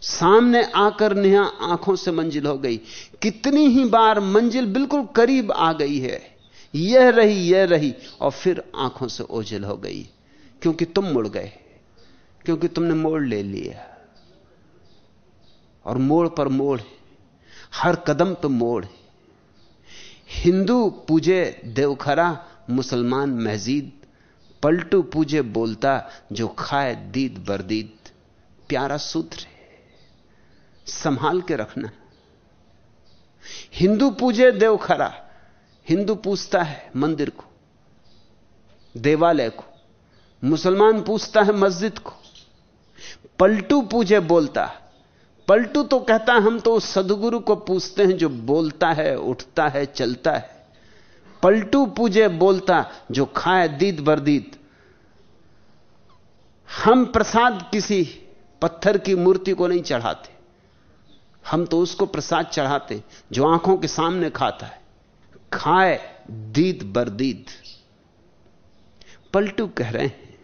सामने आकर नेहा आँखों से मंजिल हो गई। कितनी ही बार मंजिल बिल्कुल करीब आ गई है। यह रही यह रही, और फिर आँखों से ओझल हो गई। क्योंकि तुम मुड़ गए, क्योंकि तुमने मोड़ ले लिया। और मोड़ पर मोड़ हर कदम पर मोड़ हिंदू पूजे देवखरा, मुसलमान महजीद, पलटू पूजे बोलता, जो खाए दीद बरदीद। प्यारा सूत्र है। संभाल के रखना। हिंदू पूजे देव खरा। हिंदू पूछता है मंदिर को, देवालय को, मुसलमान पूछता है मस्जिद को। पलटू पूजे बोलता पलटू तो कहता हम तो उस सदगुरु को पूछते हैं जो बोलता है, उठता है, चलता है। पलटू पूजे बोलता जो खाए दीद बरदीद हम प्रसाद किसी पत्थर की मूर्ति को नहीं चढ़ाते। हम तो उसको प्रसाद चढ़ाते, जो आँखों के सामने खाता है। खाए, दीद बरदीद पलटू कह रहे हैं,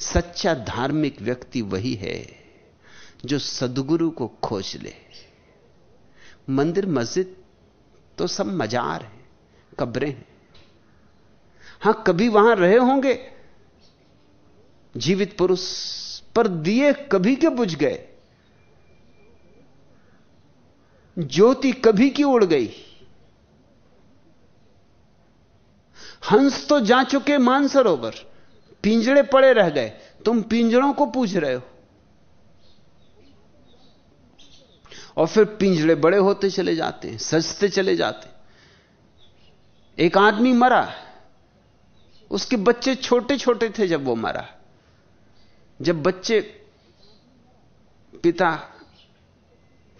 सच्चा धार्मिक व्यक्ति वही है, जो सदगुरु को खोज ले। मंदिर मस्जिद तो सब मजार है, कब्रें हैं। हाँ, कभी वहाँ रहे होंगे? जीवित पुरुष पर दिए कभी के बुझ गए? ज्योति कभी की उड़ गई। हंस तो जा चुके मानसरोवर पिंजड़े पड़े रह गए। तुम पिंजड़ों को पूछ रहे हो। और फिर पिंजड़े बड़े होते चले जाते हैं, सजते चले जाते एक आदमी मरा। उसके बच्चे छोटे छोटे थे जब वो मरा। जब बच्चे पिता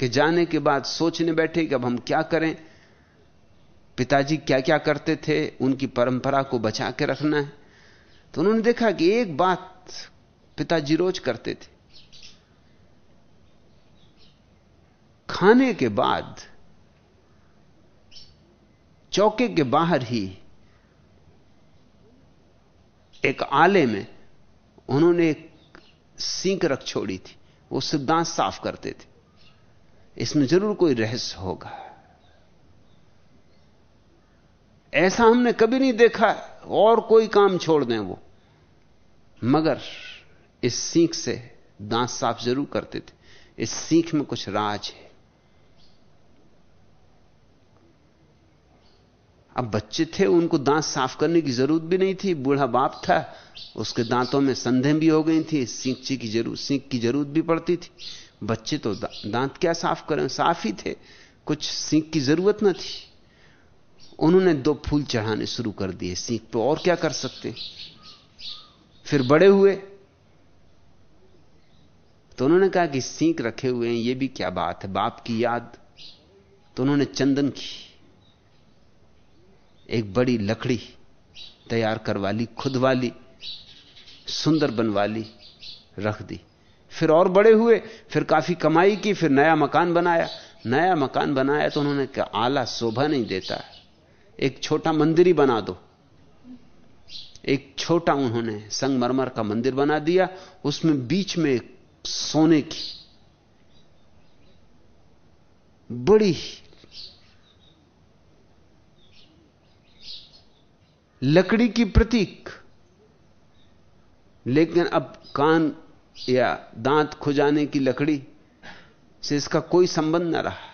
के जाने के बाद सोचने बैठे कि अब हम क्या करें? पिताजी क्या क्या करते थे? उनकी परंपरा को बचा के रखना है। तो उन्होंने देखा कि एक बात पिताजी रोज करते थे। खाने के बाद, चौके के बाहर ही, एक आले में उन्होंने एक सींक रख छोड़ी थी। वो सिद्धांत साफ़ करते थे। इसमें ज़रूर कोई रहस्य होगा। ऐसा हमने कभी नहीं देखा, और कोई काम छोड़ दें वो। मगर इस सीख से दांत साफ़ ज़रूर करते थे। इस सीख में कुछ राज है। अब बच्चे थे, उनको दांत साफ़ करने की ज़रूरत भी नहीं थी, बूढ़ा बाप था, उसके दांतों में संदेह भी हो गई थी सीख की ज़रूरत सीख की ज़रूरत भी पड़ती थी। बच्चे तो दांत क्या साफ़ करें? साफ़ ही थे। कुछ सीख की ज़रूरत न थी। उन्होंने दो फूल चढ़ाने शुरू कर दिए। सीख पे और क्या कर सकते? फिर बड़े हुए। तो उन्होंने कहा कि सीख रखे हुए हैं, ये भी क्या बात है? बाप की याद। तो उन्होंने चंदन की। एक बड़ी लकड़ी तैयार करवा ली, खुद वाली, सुंदर बनवा ली, रख दी। फिर और बड़े हुए, फिर काफ़ी कमाई की, फिर नया मकान बनाया। नया मकान बनाया तो उन्होंने कहा, आला शोभा नहीं देता। एक छोटा मंदिर ही बना दो। एक छोटा उन्होंने संगमरमर का मंदिर बना दिया, उसमें बीच में सोने की बड़ी लकड़ी की प्रतीक। लेकिन अब कान या दांत खुजाने की लकड़ी से इसका कोई संबंध न रहा।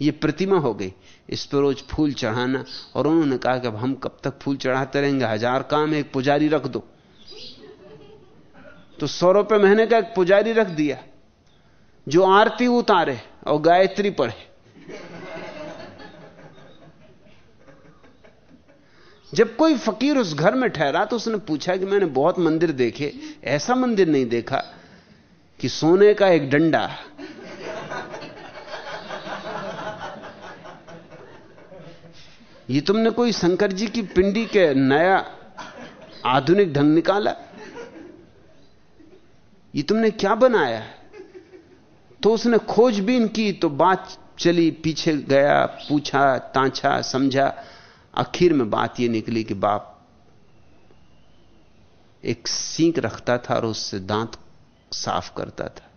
यह प्रतिमा हो गई। इस पर रोज फूल चढ़ाना। और उन्होंने कहा कि अब हम कब तक फूल चढ़ाते रहेंगे? हज़ार काम एक पुजारी रख दो। तो सौ रुपये महीने का एक पुजारी रख दिया। जो आरती उतारे और गायत्री पढ़े। जब कोई फकीर उस घर में ठहरा तो उसने पूछा कि मैंने बहुत मंदिर देखे, ऐसा मंदिर नहीं देखा कि सोने का एक डंडा। ये तुमने कोई शंकर जी की पिंडी के नया आधुनिक ढंग निकाला? ये तुमने क्या बनाया? तो उसने खोजबीन की तो बात चली, पीछे गया, पूछा, तांछा, समझा आखिर में बात यह निकली कि बाप एक सींक रखता था और उससे दांत साफ़ करता था।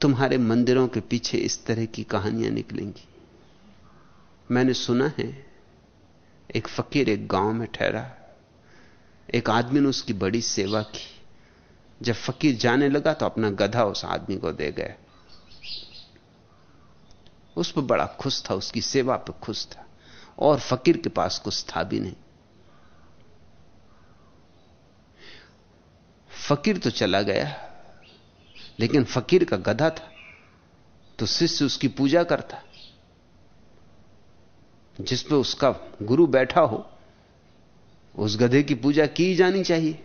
तुम्हारे मंदिरों के पीछे इस तरह की कहानियाँ निकलेंगी। मैंने सुना है, एक फकीर एक गाँव में ठहरा। एक आदमी ने उसकी बड़ी सेवा की। जब फकीर जाने लगा तो अपना गधा उस आदमी को दे गया। उस पर बड़ा खुश था, उसकी सेवा पर खुश था। और फकीर के पास कुछ था भी नहीं। फकीर तो चला गया, लेकिन फकीर का गधा था तो शिष्य उसकी पूजा करता, जिस पे उसका गुरु बैठा हो, उस गधे की पूजा की जानी चाहिए।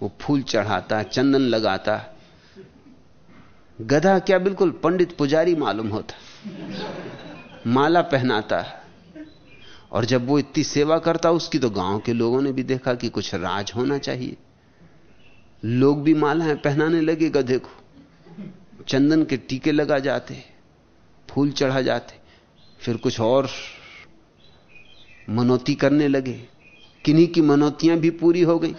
वो फूल चढ़ाता, चंदन लगाता, गधा क्या बिल्कुल पंडित पुजारी मालूम होता, माला पहनाता। और जब वो इतनी सेवा करता, उसकी तो गाँव के लोगों ने भी देखा कि कुछ राज होना चाहिए। लोग भी मालाएँ पहनाने लगे गधे को चंदन के टीके लगा जाते, फूल चढ़ा जाते, फिर कुछ और मनोती करने लगे। किन्हीं की मनोतियाँ भी पूरी हो गई।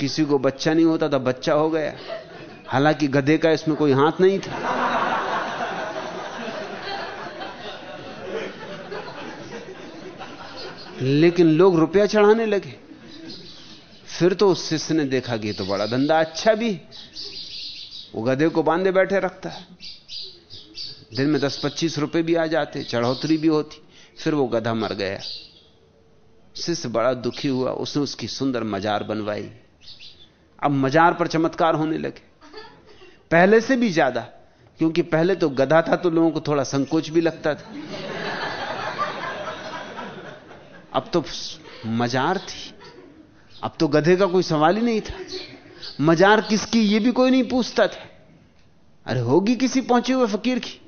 किसी को बच्चा नहीं होता था, बच्चा हो गया। हालाँकि गधे का इसमें कोई हाथ नहीं था। लेकिन लोग रुपया चढ़ाने लगे। फिर तो उस शिष्य ने देखा कि तो बड़ा धंधा अच्छा भी वो गधे को बांधे बैठे रखता है। दिन में दस पच्चीस रुपए भी आ जाते, चढ़ोतरी भी होती, फिर वो गधा मर गया। शिष्य बड़ा दुखी हुआ, उसने उसकी सुंदर मजार बनवाई। अब मजार पर चमत्कार होने लगे। पहले से भी ज़्यादा, क्योंकि पहले तो गधा था तो लोगों को थोड़ा संकोच भी लगता था। अब तो मजार थी। अब तो गधे का कोई सवाल ही नहीं था। मजार किसकी ये भी कोई नहीं पूछता था। अरे होगी किसी पहुँचे हुए फकीर की।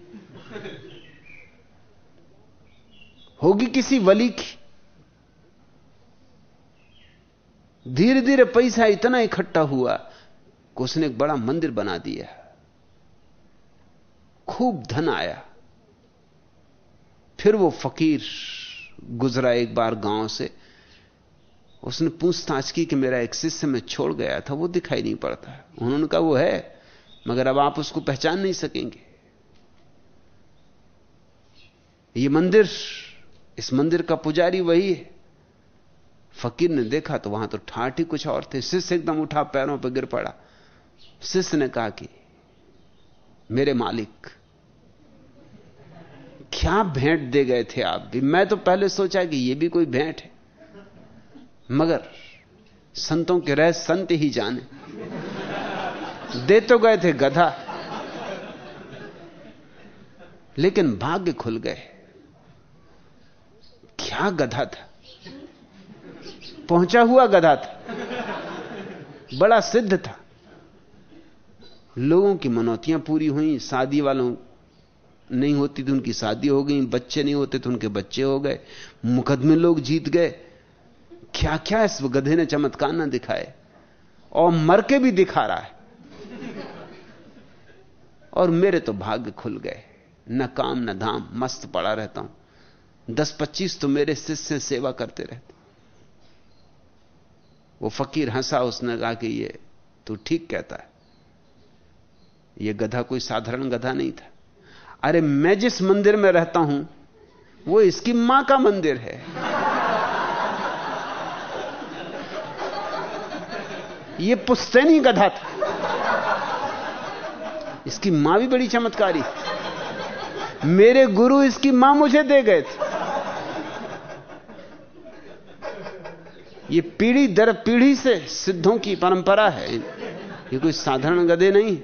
होगी किसी वली की। धीरे धीरे पैसा इतना इकट्ठा हुआ कि उसने एक बड़ा मंदिर बना दिया। खूब धन आया। फिर वो फकीर गुजरा एक बार गाँव से, उसने पूछताछ की कि मेरा एक शिष्य में छोड़ गया था, वो दिखाई नहीं पड़ता। उन्होंने कहा, वो है, मगर अब आप उसको पहचान नहीं सकेंगे। ये मंदिर, इस मंदिर का पुजारी वही है। फकीर ने देखा तो वहाँ तो ठाठ ही कुछ और थे। शिष्य एकदम उठा, पैरों पर गिर पड़ा। शिष्य ने कहा कि, मेरे मालिक क्या भेंट दे गए थे आप भी? मैं तो पहले सोचा कि यह भी कोई भेंट है। मगर संतों के रह संत ही जाने। दे तो गए थे गधा। लेकिन भाग्य खुल गए। क्या गधा था? पहुँचा हुआ गधा था। बड़ा सिद्ध था। लोगों की मनौतियाँ पूरी हुई, शादी वालों नहीं होती थी, उनकी शादी हो गई, बच्चे नहीं होते थे, उनके बच्चे हो गए। मुकदमे लोग जीत गए। क्या क्या इस गधे ने चमत्कार ना दिखाए? और मर के भी दिखा रहा है। और मेरे तो भाग्य खुल गए। न काम, न धाम, मस्त पड़ा रहता हूँ। दस पच्चीस तो मेरे शिष्य सेवा करते रहते। वो फकीर हंसा, उसने कहा कि ये, तू ठीक कहता है। ये गधा कोई साधारण गधा नहीं था। अरे मैं जिस मंदिर में रहता हूँ, वो इसकी माँ का मंदिर है। ये पुस्तैनी गधा था इसकी माँ भी बड़ी चमत्कारी। मेरे गुरु इसकी माँ मुझे दे गए थे। ये पीढ़ी दर पीढ़ी से सिद्धों की परंपरा है। ये कोई साधारण गधे नहीं।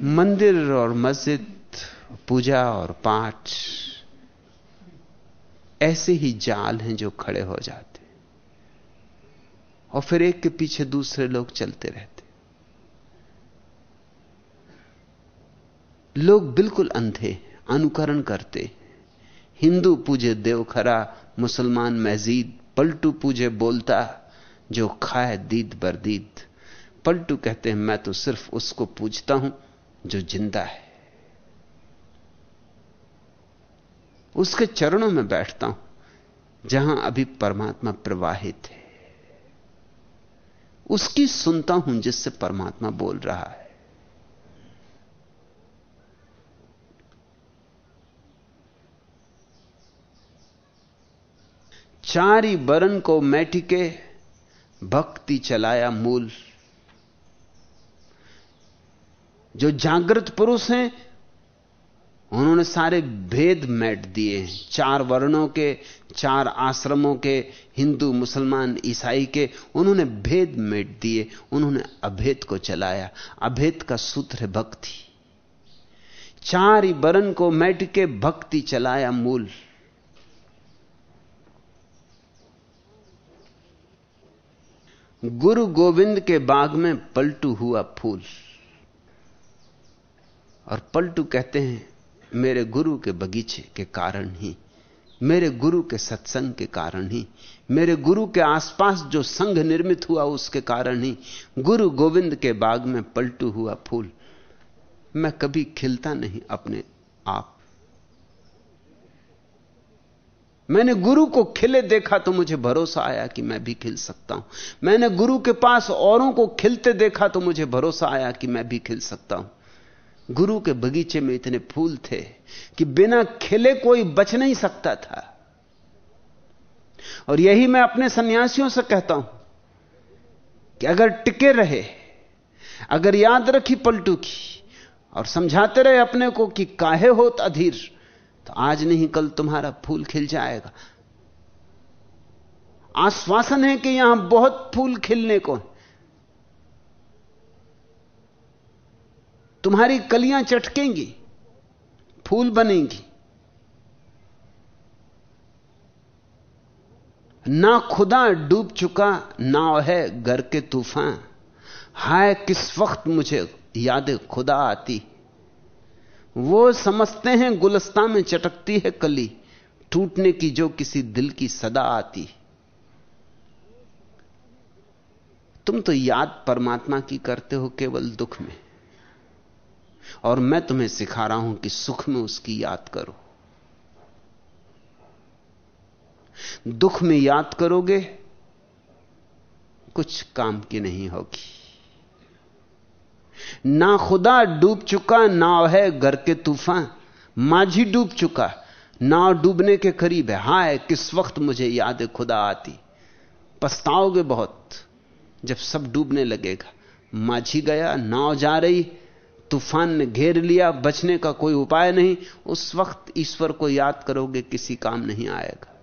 मंदिर और मस्जिद, पूजा और पाठ, ऐसे ही जाल हैं जो खड़े हो जाते और फिर एक के पीछे दूसरे लोग चलते रहते लोग बिल्कुल अंधे अनुकरण करते हिंदू पूजे देवखरा, मुसलमान मस्जिद पलटू पूजे बोलता, जो खाए दीद बरदीद पलटू कहते हैं, मैं तो सिर्फ़ उसको पूजता हूँ जो ज़िंदा है, उसके चरणों में बैठता हूँ, जहाँ अभी परमात्मा प्रवाहित है। उसकी सुनता हूँ जिससे परमात्मा बोल रहा है। चारी बरन को मैटिके भक्ति चलाया मूल। जो जागृत पुरुष हैं, उन्होंने सारे भेद मैट दिए हैं। चार वर्णों के, चार आश्रमों के, हिंदू, मुसलमान, ईसाई के, उन्होंने भेद मेट दिए, उन्होंने अभेद को चलाया। अभेद का सूत्र है भक्ति। चार ही बरन को मैट के भक्ति चलाया मूल। गुरु गोविंद के बाग में पलटू हुआ फूल। और पलटू कहते हैं, मेरे गुरु के बगीचे के कारण ही, मेरे गुरु के सत्संग के कारण ही, मेरे गुरु के आसपास जो संघ निर्मित हुआ उसके कारण ही, गुरु गोविंद के बाग में पलटू हुआ फूल, मैं कभी खिलता नहीं अपने आप। मैंने गुरु को खिले देखा तो मुझे भरोसा आया कि मैं भी खिल सकता हूँ। मैंने गुरु के पास औरों को खिलते देखा तो मुझे भरोसा आया कि मैं भी खिल सकता हूँ। गुरु के बगीचे में इतने फूल थे कि बिना खिले कोई बच नहीं सकता था। और यही मैं अपने सन्यासियों से कहता हूँ कि अगर टिके रहे, अगर याद रखी पलटू की और समझाते रहे अपने को कि काहे होत अधीर तो आज नहीं कल तुम्हारा फूल खिल जाएगा। आश्वासन है कि यहाँ बहुत फूल खिलने को है। तुम्हारी कलियाँ चटकेंगी, फूल बनेंगी। ना खुदा डूब चुका नाव है घर के तूफ़ान। हाय, किस वक्त मुझे याद खुदा आती। वो समझते हैं गुलस्ता में चटकती है कली, टूटने की जो किसी दिल की सदा आती। तुम तो याद परमात्मा की करते हो केवल दुख में। और मैं तुम्हें सिखा रहा हूँ कि सुख में उसकी याद करो। दुख में याद करोगे, कुछ काम की नहीं होगी। ना खुदा डूब चुका नाव है घर के तूफ़ान। माझी डूब चुका नाव डूबने के करीब है। हाय, किस वक्त मुझे याद खुदा आती। पछताओगे बहुत, जब सब डूबने लगेगा। माझी गया, नाव जा रही तूफ़ान ने घेर लिया, बचने का कोई उपाय नहीं। उस वक्त ईश्वर को याद करोगे किसी काम नहीं आएगा।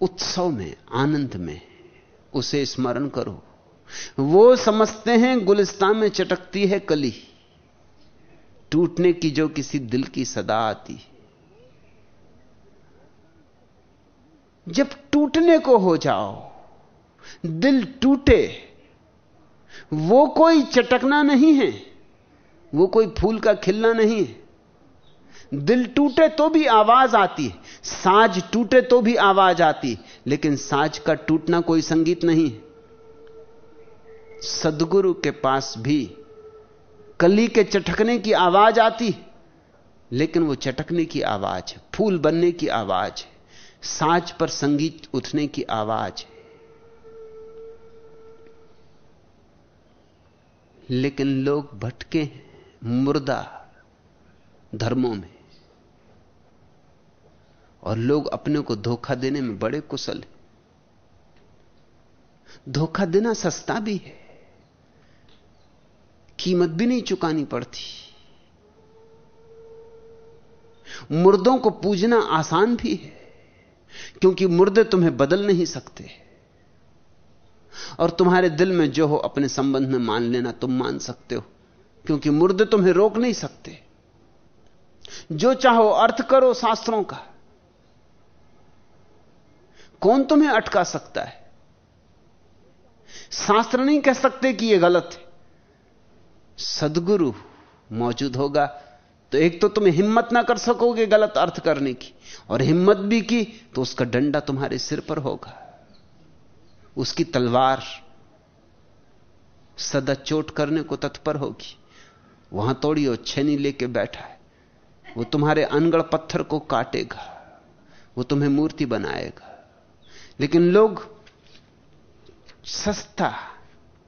उत्सव में, आनंद में उसे स्मरण करो। वो समझते हैं गुलिस्तान में चटकती है कली। टूटने की जो किसी दिल की सदा आती जब टूटने को हो जाओ, दिल टूटे, वो कोई चटकना नहीं है। वो कोई फूल का खिलना नहीं है। दिल टूटे तो भी आवाज़ आती है, साज टूटे तो भी आवाज़ आती लेकिन साज का टूटना कोई संगीत नहीं है। सदगुरु के पास भी कली के चटकने की आवाज़ आती लेकिन वो चटकने की आवाज़ है, फूल बनने की आवाज़ है, साज पर संगीत उठने की आवाज़ है। लेकिन लोग भटके हैं। मुर्दा धर्मों में। और लोग अपने को धोखा देने में बड़े कुशल हैं। धोखा देना सस्ता भी है। कीमत भी नहीं चुकानी पड़ती। मुर्दों को पूजना आसान भी है, क्योंकि मुर्दे तुम्हें बदल नहीं सकते। और तुम्हारे दिल में जो हो, अपने संबंध में मान लेना तुम मान सकते हो। क्योंकि मुर्दे तुम्हें रोक नहीं सकते। जो चाहो अर्थ करो शास्त्रों का। कौन तुम्हें अटका सकता है? शास्त्र नहीं कह सकते कि यह गलत है। सदगुरु मौजूद होगा तो एक तो तुम हिम्मत ना कर सकोगे गलत अर्थ करने की, और हिम्मत भी की तो उसका डंडा तुम्हारे सिर पर होगा। उसकी तलवार सदा चोट करने को तत्पर होगी। वहाँ तोड़ी और छेनी लेके बैठा है। वो तुम्हारे अनगढ़ पत्थर को काटेगा। वो तुम्हें मूर्ति बनाएगा। लेकिन लोग सस्ता,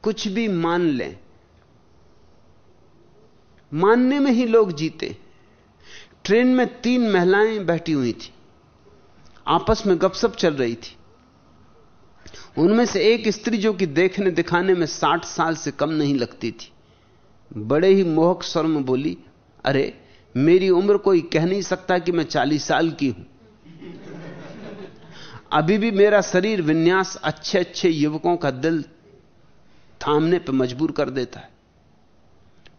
कुछ भी मान लें, मानने में ही लोग जीते। ट्रेन में तीन महिलाएँ बैठी हुई थी। आपस में गपसप चल रही थी। उनमें से एक स्त्री जो कि देखने दिखाने में साठ साल से कम नहीं लगती थी। बड़े ही मोहक स्वर में बोली, अरे, मेरी उम्र कोई कह नहीं सकता कि मैं चालीस साल की हूँ। अभी भी मेरा शरीर विन्यास अच्छे अच्छे युवकों का दिल थामने पर मजबूर कर देता है।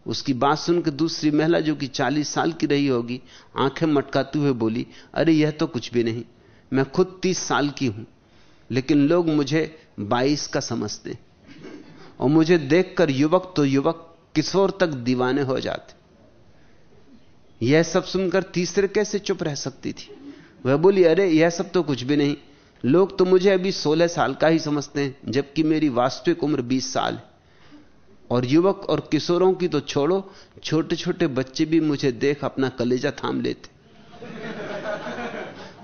उसकी बात सुनकर दूसरी महिला जो कि चालीस साल की रही होगी, आँखें मटकाते हुए बोली, अरे, यह तो कुछ भी नहीं, मैं खुद तीस साल की हूँ, लेकिन लोग मुझे बाईस का समझते और मुझे देखकर युवक तो युवक किशोर तक दीवाने हो जाते। यह सब सुनकर तीसरे कैसे चुप रह सकती थी? वह बोली, अरे, यह सब तो कुछ भी नहीं। लोग तो मुझे अभी सोलह साल का ही समझते हैं, जबकि मेरी वास्तविक उम्र बीस साल है। और युवक और किशोरों की तो छोड़ो छोटे छोटे बच्चे भी मुझे देख अपना कलेजा थाम लेते।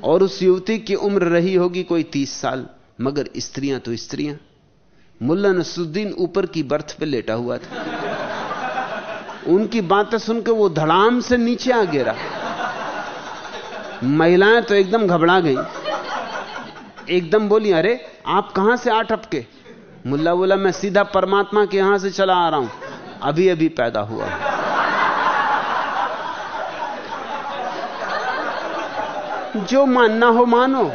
और उस युवती की उम्र रही होगी कोई तीस साल, मगर स्त्रियाँ तो स्त्रियाँ। मुल्ला नसुद्दीन ऊपर की बर्थ पे लेटा हुआ था। उनकी बातें सुनकर वो धड़ाम से नीचे आ गिरा महिलाएँ तो एकदम घबरा गई। एकदम बोली, अरे, आप कहाँ से आ टपके मुल्ला बोला, मैं सीधा परमात्मा के यहाँ से चला आ रहा हूँ। अभी अभी पैदा हुआ जो मानना हो मानो।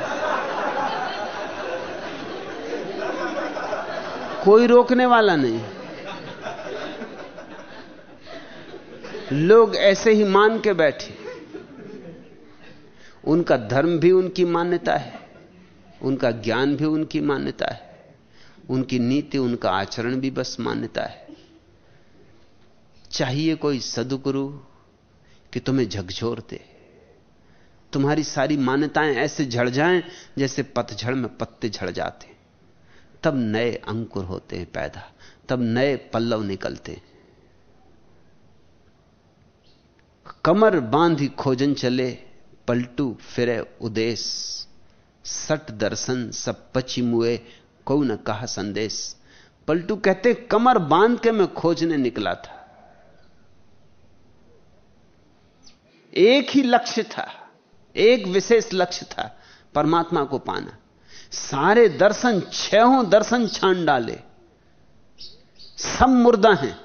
कोई रोकने वाला नहीं। लोग ऐसे ही मान के बैठे। उनका धर्म भी उनकी मान्यता है, उनका ज्ञान भी उनकी मान्यता है, उनकी नीति, उनका आचरण भी बस मान्यता है। चाहिए कोई सदगुरु कि तुम्हें झकझोर दे। तुम्हारी सारी मान्यताएँ ऐसे झड़ जाएँ जैसे पतझड़ में पत्ते झड़ जाते तब नए अंकुर होते हैं पैदा, तब नए पल्लव निकलते कमर बांधी खोजन चले, पलटू फिरे उदेश सट दर्शन सब पची मुए को न कहा संदेश पलटू कहते, कमर बाँध के मैं खोजने निकला था। एक ही लक्ष्य था, एक विशेष लक्ष्य था, परमात्मा को पाना। सारे दर्शन, छहों दर्शन छान डाले। सब मुर्दा हैं,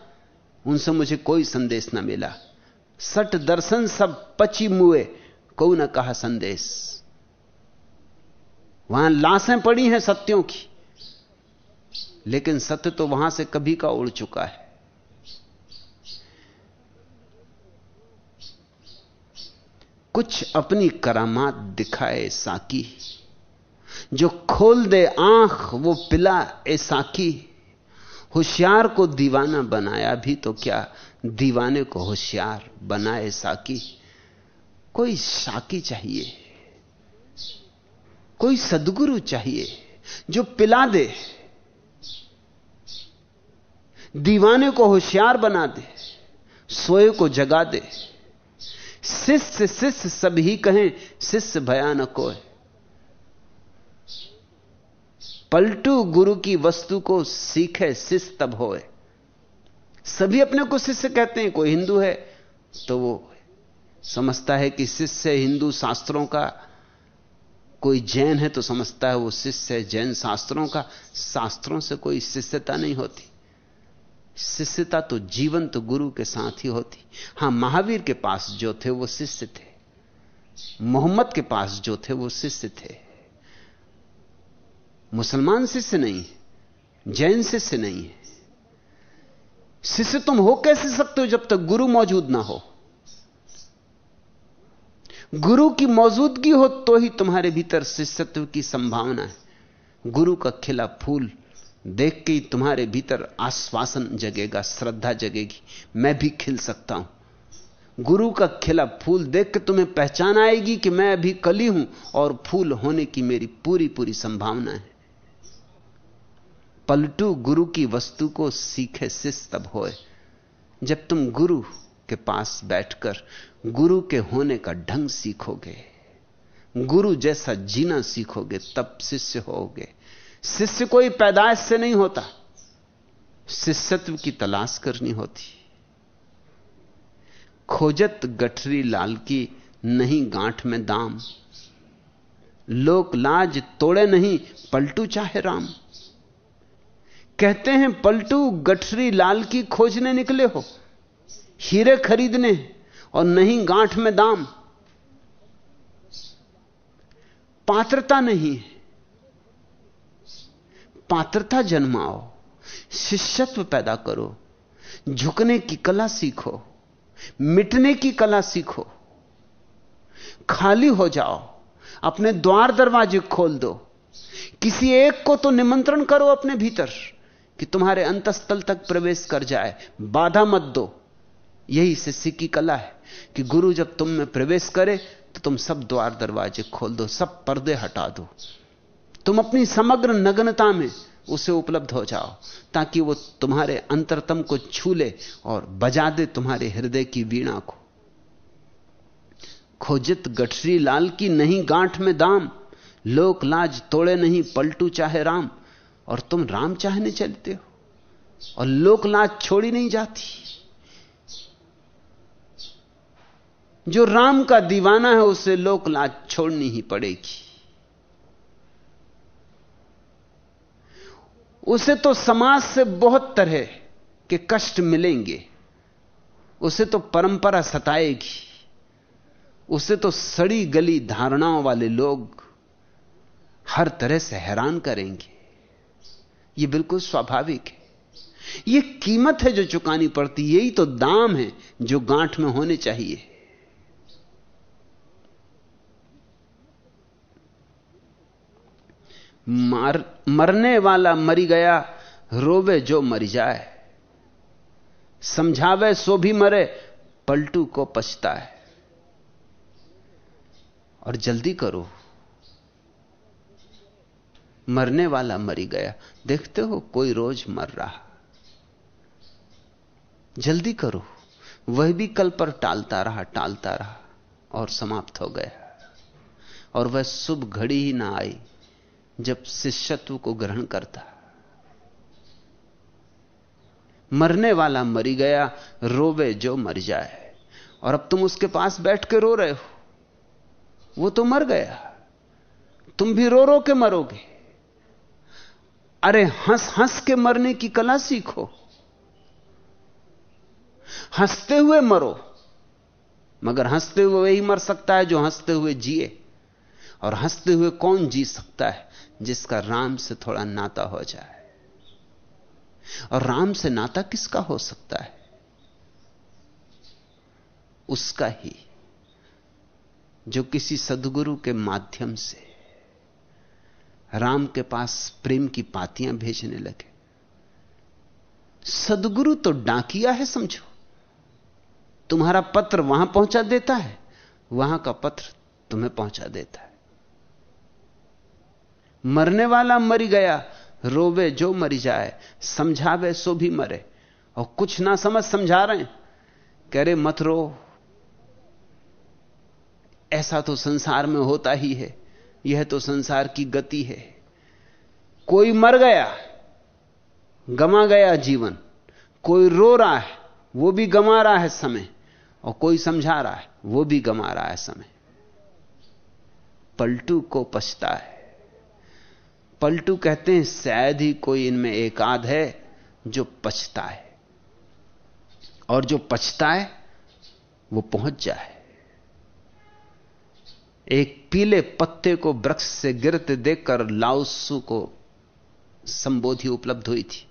उनसे मुझे कोई संदेश ना मिला। सट दर्शन सब पची मुए को न कहा संदेश। वहाँ लाशें पड़ी हैं सत्यों की, लेकिन सत्य तो वहाँ से कभी का उड़ चुका है। कुछ अपनी करामात दिखाए साकी, जो खोल दे आँख, वो पिला ए साकी। होशियार को दीवाना बनाया भी तो क्या दीवाने को होशियार बनाए साकी। कोई साकी चाहिए, कोई सदगुरु चाहिए जो पिला दे, दीवाने को होशियार बना दे, सोए को जगा दे। शिष्य शिष्य सभी कहें, शिष्य भयानक हो पलटू गुरु की वस्तु को सीखे, शिष्य तब होए। सभी अपने को शिष्य कहते हैं, कोई हिंदू है तो वो समझता है कि शिष्य हिंदू शास्त्रों का। कोई जैन है तो समझता है वो शिष्य है जैन शास्त्रों का। शास्त्रों से कोई शिष्यता नहीं होती। शिष्यता तो जीवंत तो गुरु के साथ ही होती। हाँ, महावीर के पास जो थे वो शिष्य थे। मोहम्मद के पास जो थे वो शिष्य थे। मुसलमान शिष्य नहीं जैन शिष्य नहीं है। शिष्य तुम हो कैसे सकते हो जब तक गुरु मौजूद ना हो? गुरु की मौजूदगी हो तो ही तुम्हारे भीतर शिष्यत्व की संभावना है। गुरु का खिला फूल देख के ही तुम्हारे भीतर आश्वासन जगेगा, श्रद्धा जगेगी, मैं भी खिल सकता हूँ। गुरु का खिला फूल देख के तुम्हें पहचान आएगी कि मैं अभी कली हूँ और फूल होने की मेरी पूरी पूरी संभावना है। पलटू गुरु की वस्तु को सीखे शिष्य तब होए। जब तुम गुरु के पास बैठकर गुरु के होने का ढंग सीखोगे, गुरु जैसा जीना सीखोगे, तब शिष्य होगे। शिष्य कोई पैदाइश से नहीं होता। शिष्यत्व की तलाश करनी होती। खोजत गठरी लाल की नहीं गांठ में दाम। लोक लाज तोड़े नहीं, पलटू चाहे राम। कहते हैं, पलटू, गठरी लाल की खोजने निकले हो। हीरे खरीदने और नहीं गांठ में दाम। पात्रता नहीं है। पात्रता जन्माओ, शिष्यत्व पैदा करो, झुकने की कला सीखो, मिटने की कला सीखो। खाली हो जाओ, अपने द्वार दरवाजे खोल दो। किसी एक को तो निमंत्रण करो अपने भीतर। कि तुम्हारे अंतस्थल तक प्रवेश कर जाए। बाधा मत दो। यही शिष्य की कला है कि गुरु जब तुम में प्रवेश करे तो तुम सब द्वार दरवाजे खोल दो, सब पर्दे हटा दो। तुम अपनी समग्र नग्नता में उसे उपलब्ध हो जाओ, ताकि वो तुम्हारे अंतरतम को छू ले और बजा दे तुम्हारे हृदय की वीणा को। खोजित गठरी लाल की नहीं, गांठ में दाम, लोक लाज तोड़े नहीं, पलटू चाहे राम। और तुम राम चाहने चलते हो और लोक लाज छोड़ी नहीं जाती। जो राम का दीवाना है, उसे लोक लाज छोड़नी ही पड़ेगी। उसे तो समाज से बहुत तरह के कष्ट मिलेंगे। उसे तो परंपरा सताएगी। उसे तो सड़ी गली धारणाओं वाले लोग हर तरह से हैरान करेंगे। यह बिल्कुल स्वाभाविक है। यह कीमत है जो चुकानी पड़ती, यही तो दाम है जो गांठ में होने चाहिए। मार, मरने वाला मरी गया, रोवे जो मर जाए। समझावे सो भी मरे, पलटू को पछता है और जल्दी करो। मरने वाला मरी गया। देखते हो, कोई रोज मर रहा। जल्दी करो। वह भी कल पर टालता रहा टालता रहा और समाप्त हो गया। और वह शुभ घड़ी ही ना आई जब शिष्यत्व को ग्रहण करता। मरने वाला मरी गया, रोवे जो मर जाए। और अब तुम उसके पास बैठ के रो रहे हो। वो तो मर गया। तुम भी रो रो के मरोगे। अरे हंस हंस के मरने की कला सीखो। हँसते हुए मरो, मगर हँसते हुए वही मर सकता है जो हँसते हुए जिए। और हँसते हुए कौन जी सकता है जिसका राम से थोड़ा नाता हो जाए? और राम से नाता किसका हो सकता है? उसका ही, जो किसी सदगुरु के माध्यम से। राम के पास प्रेम की पातियाँ भेजने लगे। सदगुरु तो डाकिया है समझो। तुम्हारा पत्र वहाँ पहुँचा देता है, वहाँ का पत्र तुम्हें पहुँचा देता है। मरने वाला मरी गया, रोवे जो मरी जाए, समझावे सो भी मरे। और कुछ ना समझ समझा रहे कह रहे, मत रो। ऐसा तो संसार में होता ही है। यह तो संसार की गति है। कोई मर गया, गमा गया जीवन। कोई रो रहा है, वो भी गमा रहा है समय। और कोई समझा रहा है, वो भी गमा रहा है समय। पलटू को पछता है। पलटू कहते हैं, शायद ही कोई इनमें एक आध है जो पछता है और जो पछता है वो पहुँच जाए। एक पीले पत्ते को वृक्ष से गिरते देखकर लाउसू को संबोधि उपलब्ध हुई थी।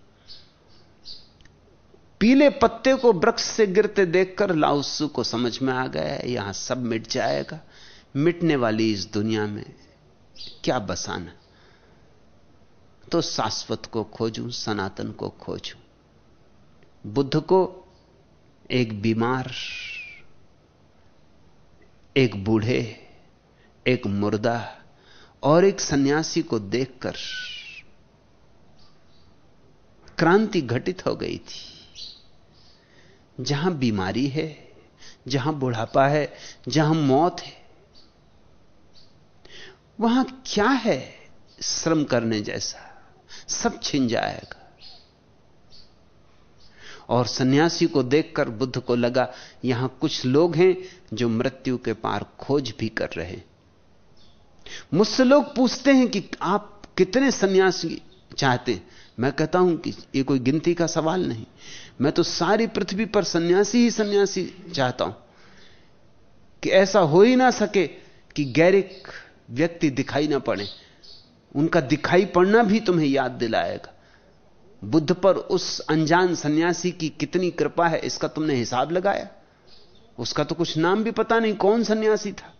पीले पत्ते को वृक्ष से गिरते देखकर लाउसू को समझ में आ गया, यहाँ सब मिट जाएगा। मिटने वाली इस दुनिया में क्या बसाना। तो शाश्वत को खोजूं, सनातन को खोजूं। बुद्ध को एक बीमार, एक बूढ़े एक मुर्दा और एक सन्यासी को देखकर क्रांति घटित हो गई थी। जहाँ बीमारी है, जहाँ बुढ़ापा है, जहाँ मौत है, वहाँ क्या है श्रम करने जैसा? सब छिन जाएगा। और सन्यासी को देखकर बुद्ध को लगा, यहाँ कुछ लोग हैं जो मृत्यु के पार खोज भी कर रहे हैं। मुझसे लोग पूछते हैं कि आप कितने सन्यासी चाहते हैं? मैं कहता हूँ कि ये कोई गिनती का सवाल नहीं। मैं तो सारी पृथ्वी पर सन्यासी ही सन्यासी चाहता हूँ। कि ऐसा हो ही ना सके कि गैरिक व्यक्ति दिखाई ना पड़े। उनका दिखाई पड़ना भी तुम्हें याद दिलाएगा। बुद्ध पर उस अनजान सन्यासी की कितनी कृपा है, इसका तुमने हिसाब लगाया? उसका तो कुछ नाम भी पता नहीं कौन सन्यासी था।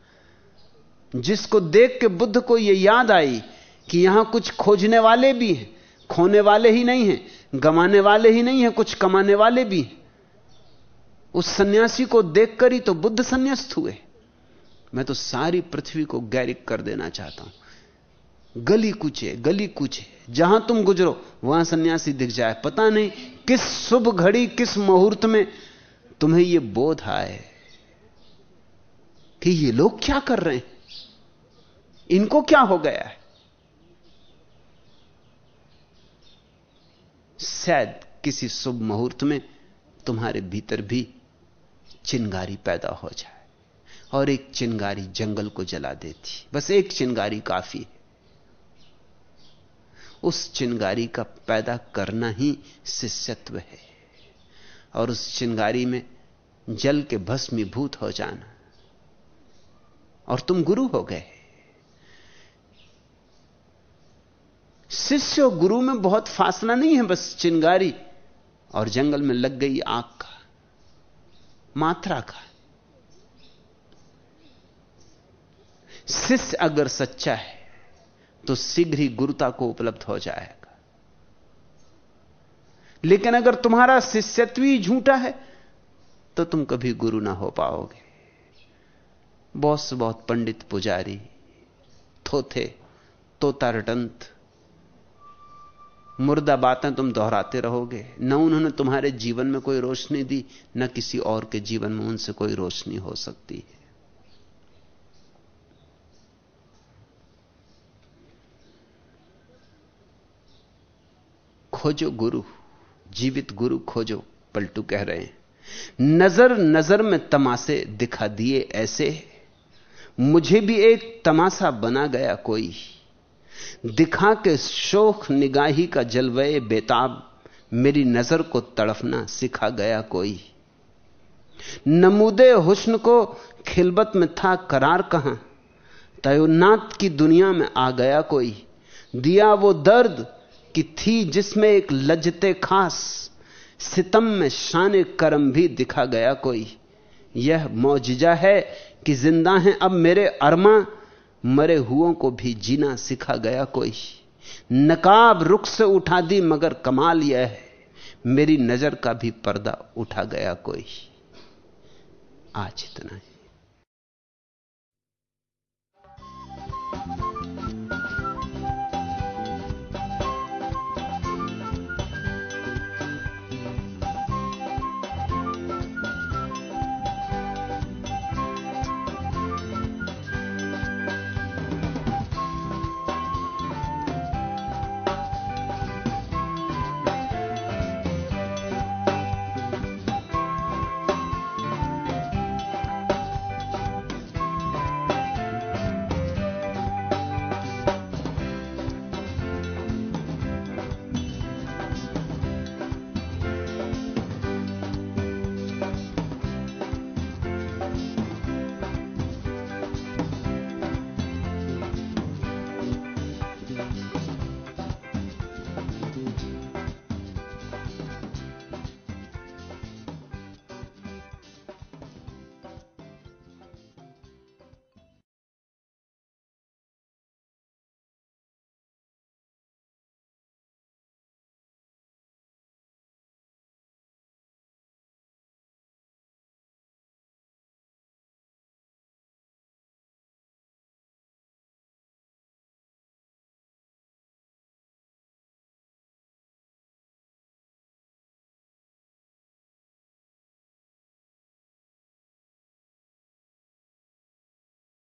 जिसको देख के बुद्ध को यह याद आई कि यहाँ कुछ खोजने वाले भी हैं, खोने वाले ही नहीं हैं, गमाने वाले ही नहीं हैं, कुछ कमाने वाले भी हैं। उस सन्यासी को देखकर ही तो बुद्ध संन्यास्त हुए। मैं तो सारी पृथ्वी को गैरिक कर देना चाहता हूँ। गली कुचे गली कुचे, जहाँ तुम गुजरो, वहाँ सन्यासी दिख जाए। पता नहीं किस शुभ घड़ी, किस मुहूर्त में तुम्हें यह बोध आए कि ये लोग क्या कर रहे हैं? इनको क्या हो गया है? शायद किसी शुभ मुहूर्त में तुम्हारे भीतर भी चिंगारी पैदा हो जाए और एक चिंगारी जंगल को जला देती। बस एक चिंगारी काफ़ी है। उस चिंगारी का पैदा करना ही शिष्यत्व है और उस चिंगारी में जल के भस्मीभूत हो जाना। और तुम गुरु हो गए। शिष्य और गुरु में बहुत फासला नहीं है बस चिंगारी और जंगल में लग गई आग का, मात्रा का। शिष्य अगर सच्चा है तो शीघ्र ही गुरुता को उपलब्ध हो जाएगा। लेकिन अगर तुम्हारा शिष्यत्व ही झूठा है तो तुम कभी गुरु ना हो पाओगे। बहुत से बहुत पंडित पुजारी, थोथे तोता रटंत मुर्दा बातें तुम दोहराते रहोगे। न उन्होंने तुम्हारे जीवन में कोई रोशनी दी, न किसी और के जीवन में उनसे कोई रोशनी हो सकती है। खोजो गुरु, जीवित गुरु खोजो, पलटू कह रहे हैं। नज़र नज़र में तमाशे दिखा दिए ऐसे, मुझे भी एक तमाशा बना गया कोई। दिखा के शोख निगाही का जलवय बेताब, मेरी नज़र को तड़फना सिखा गया कोई। नमूदे हुस्न को खिलबत में था करार कहाँ? तयोनाथ की दुनिया में आ गया कोई। दिया वो दर्द कि थी जिसमें एक लज्जते खास, सितम में शान करम भी दिखा गया कोई। यह मौजिजा है कि ज़िंदा है अब मेरे अरमा मरे हुओं को भी जीना सिखा गया कोई। नकाब रुख से उठा दी, मगर कमाल यह है, मेरी नज़र का भी पर्दा उठा गया कोई। आज इतना है।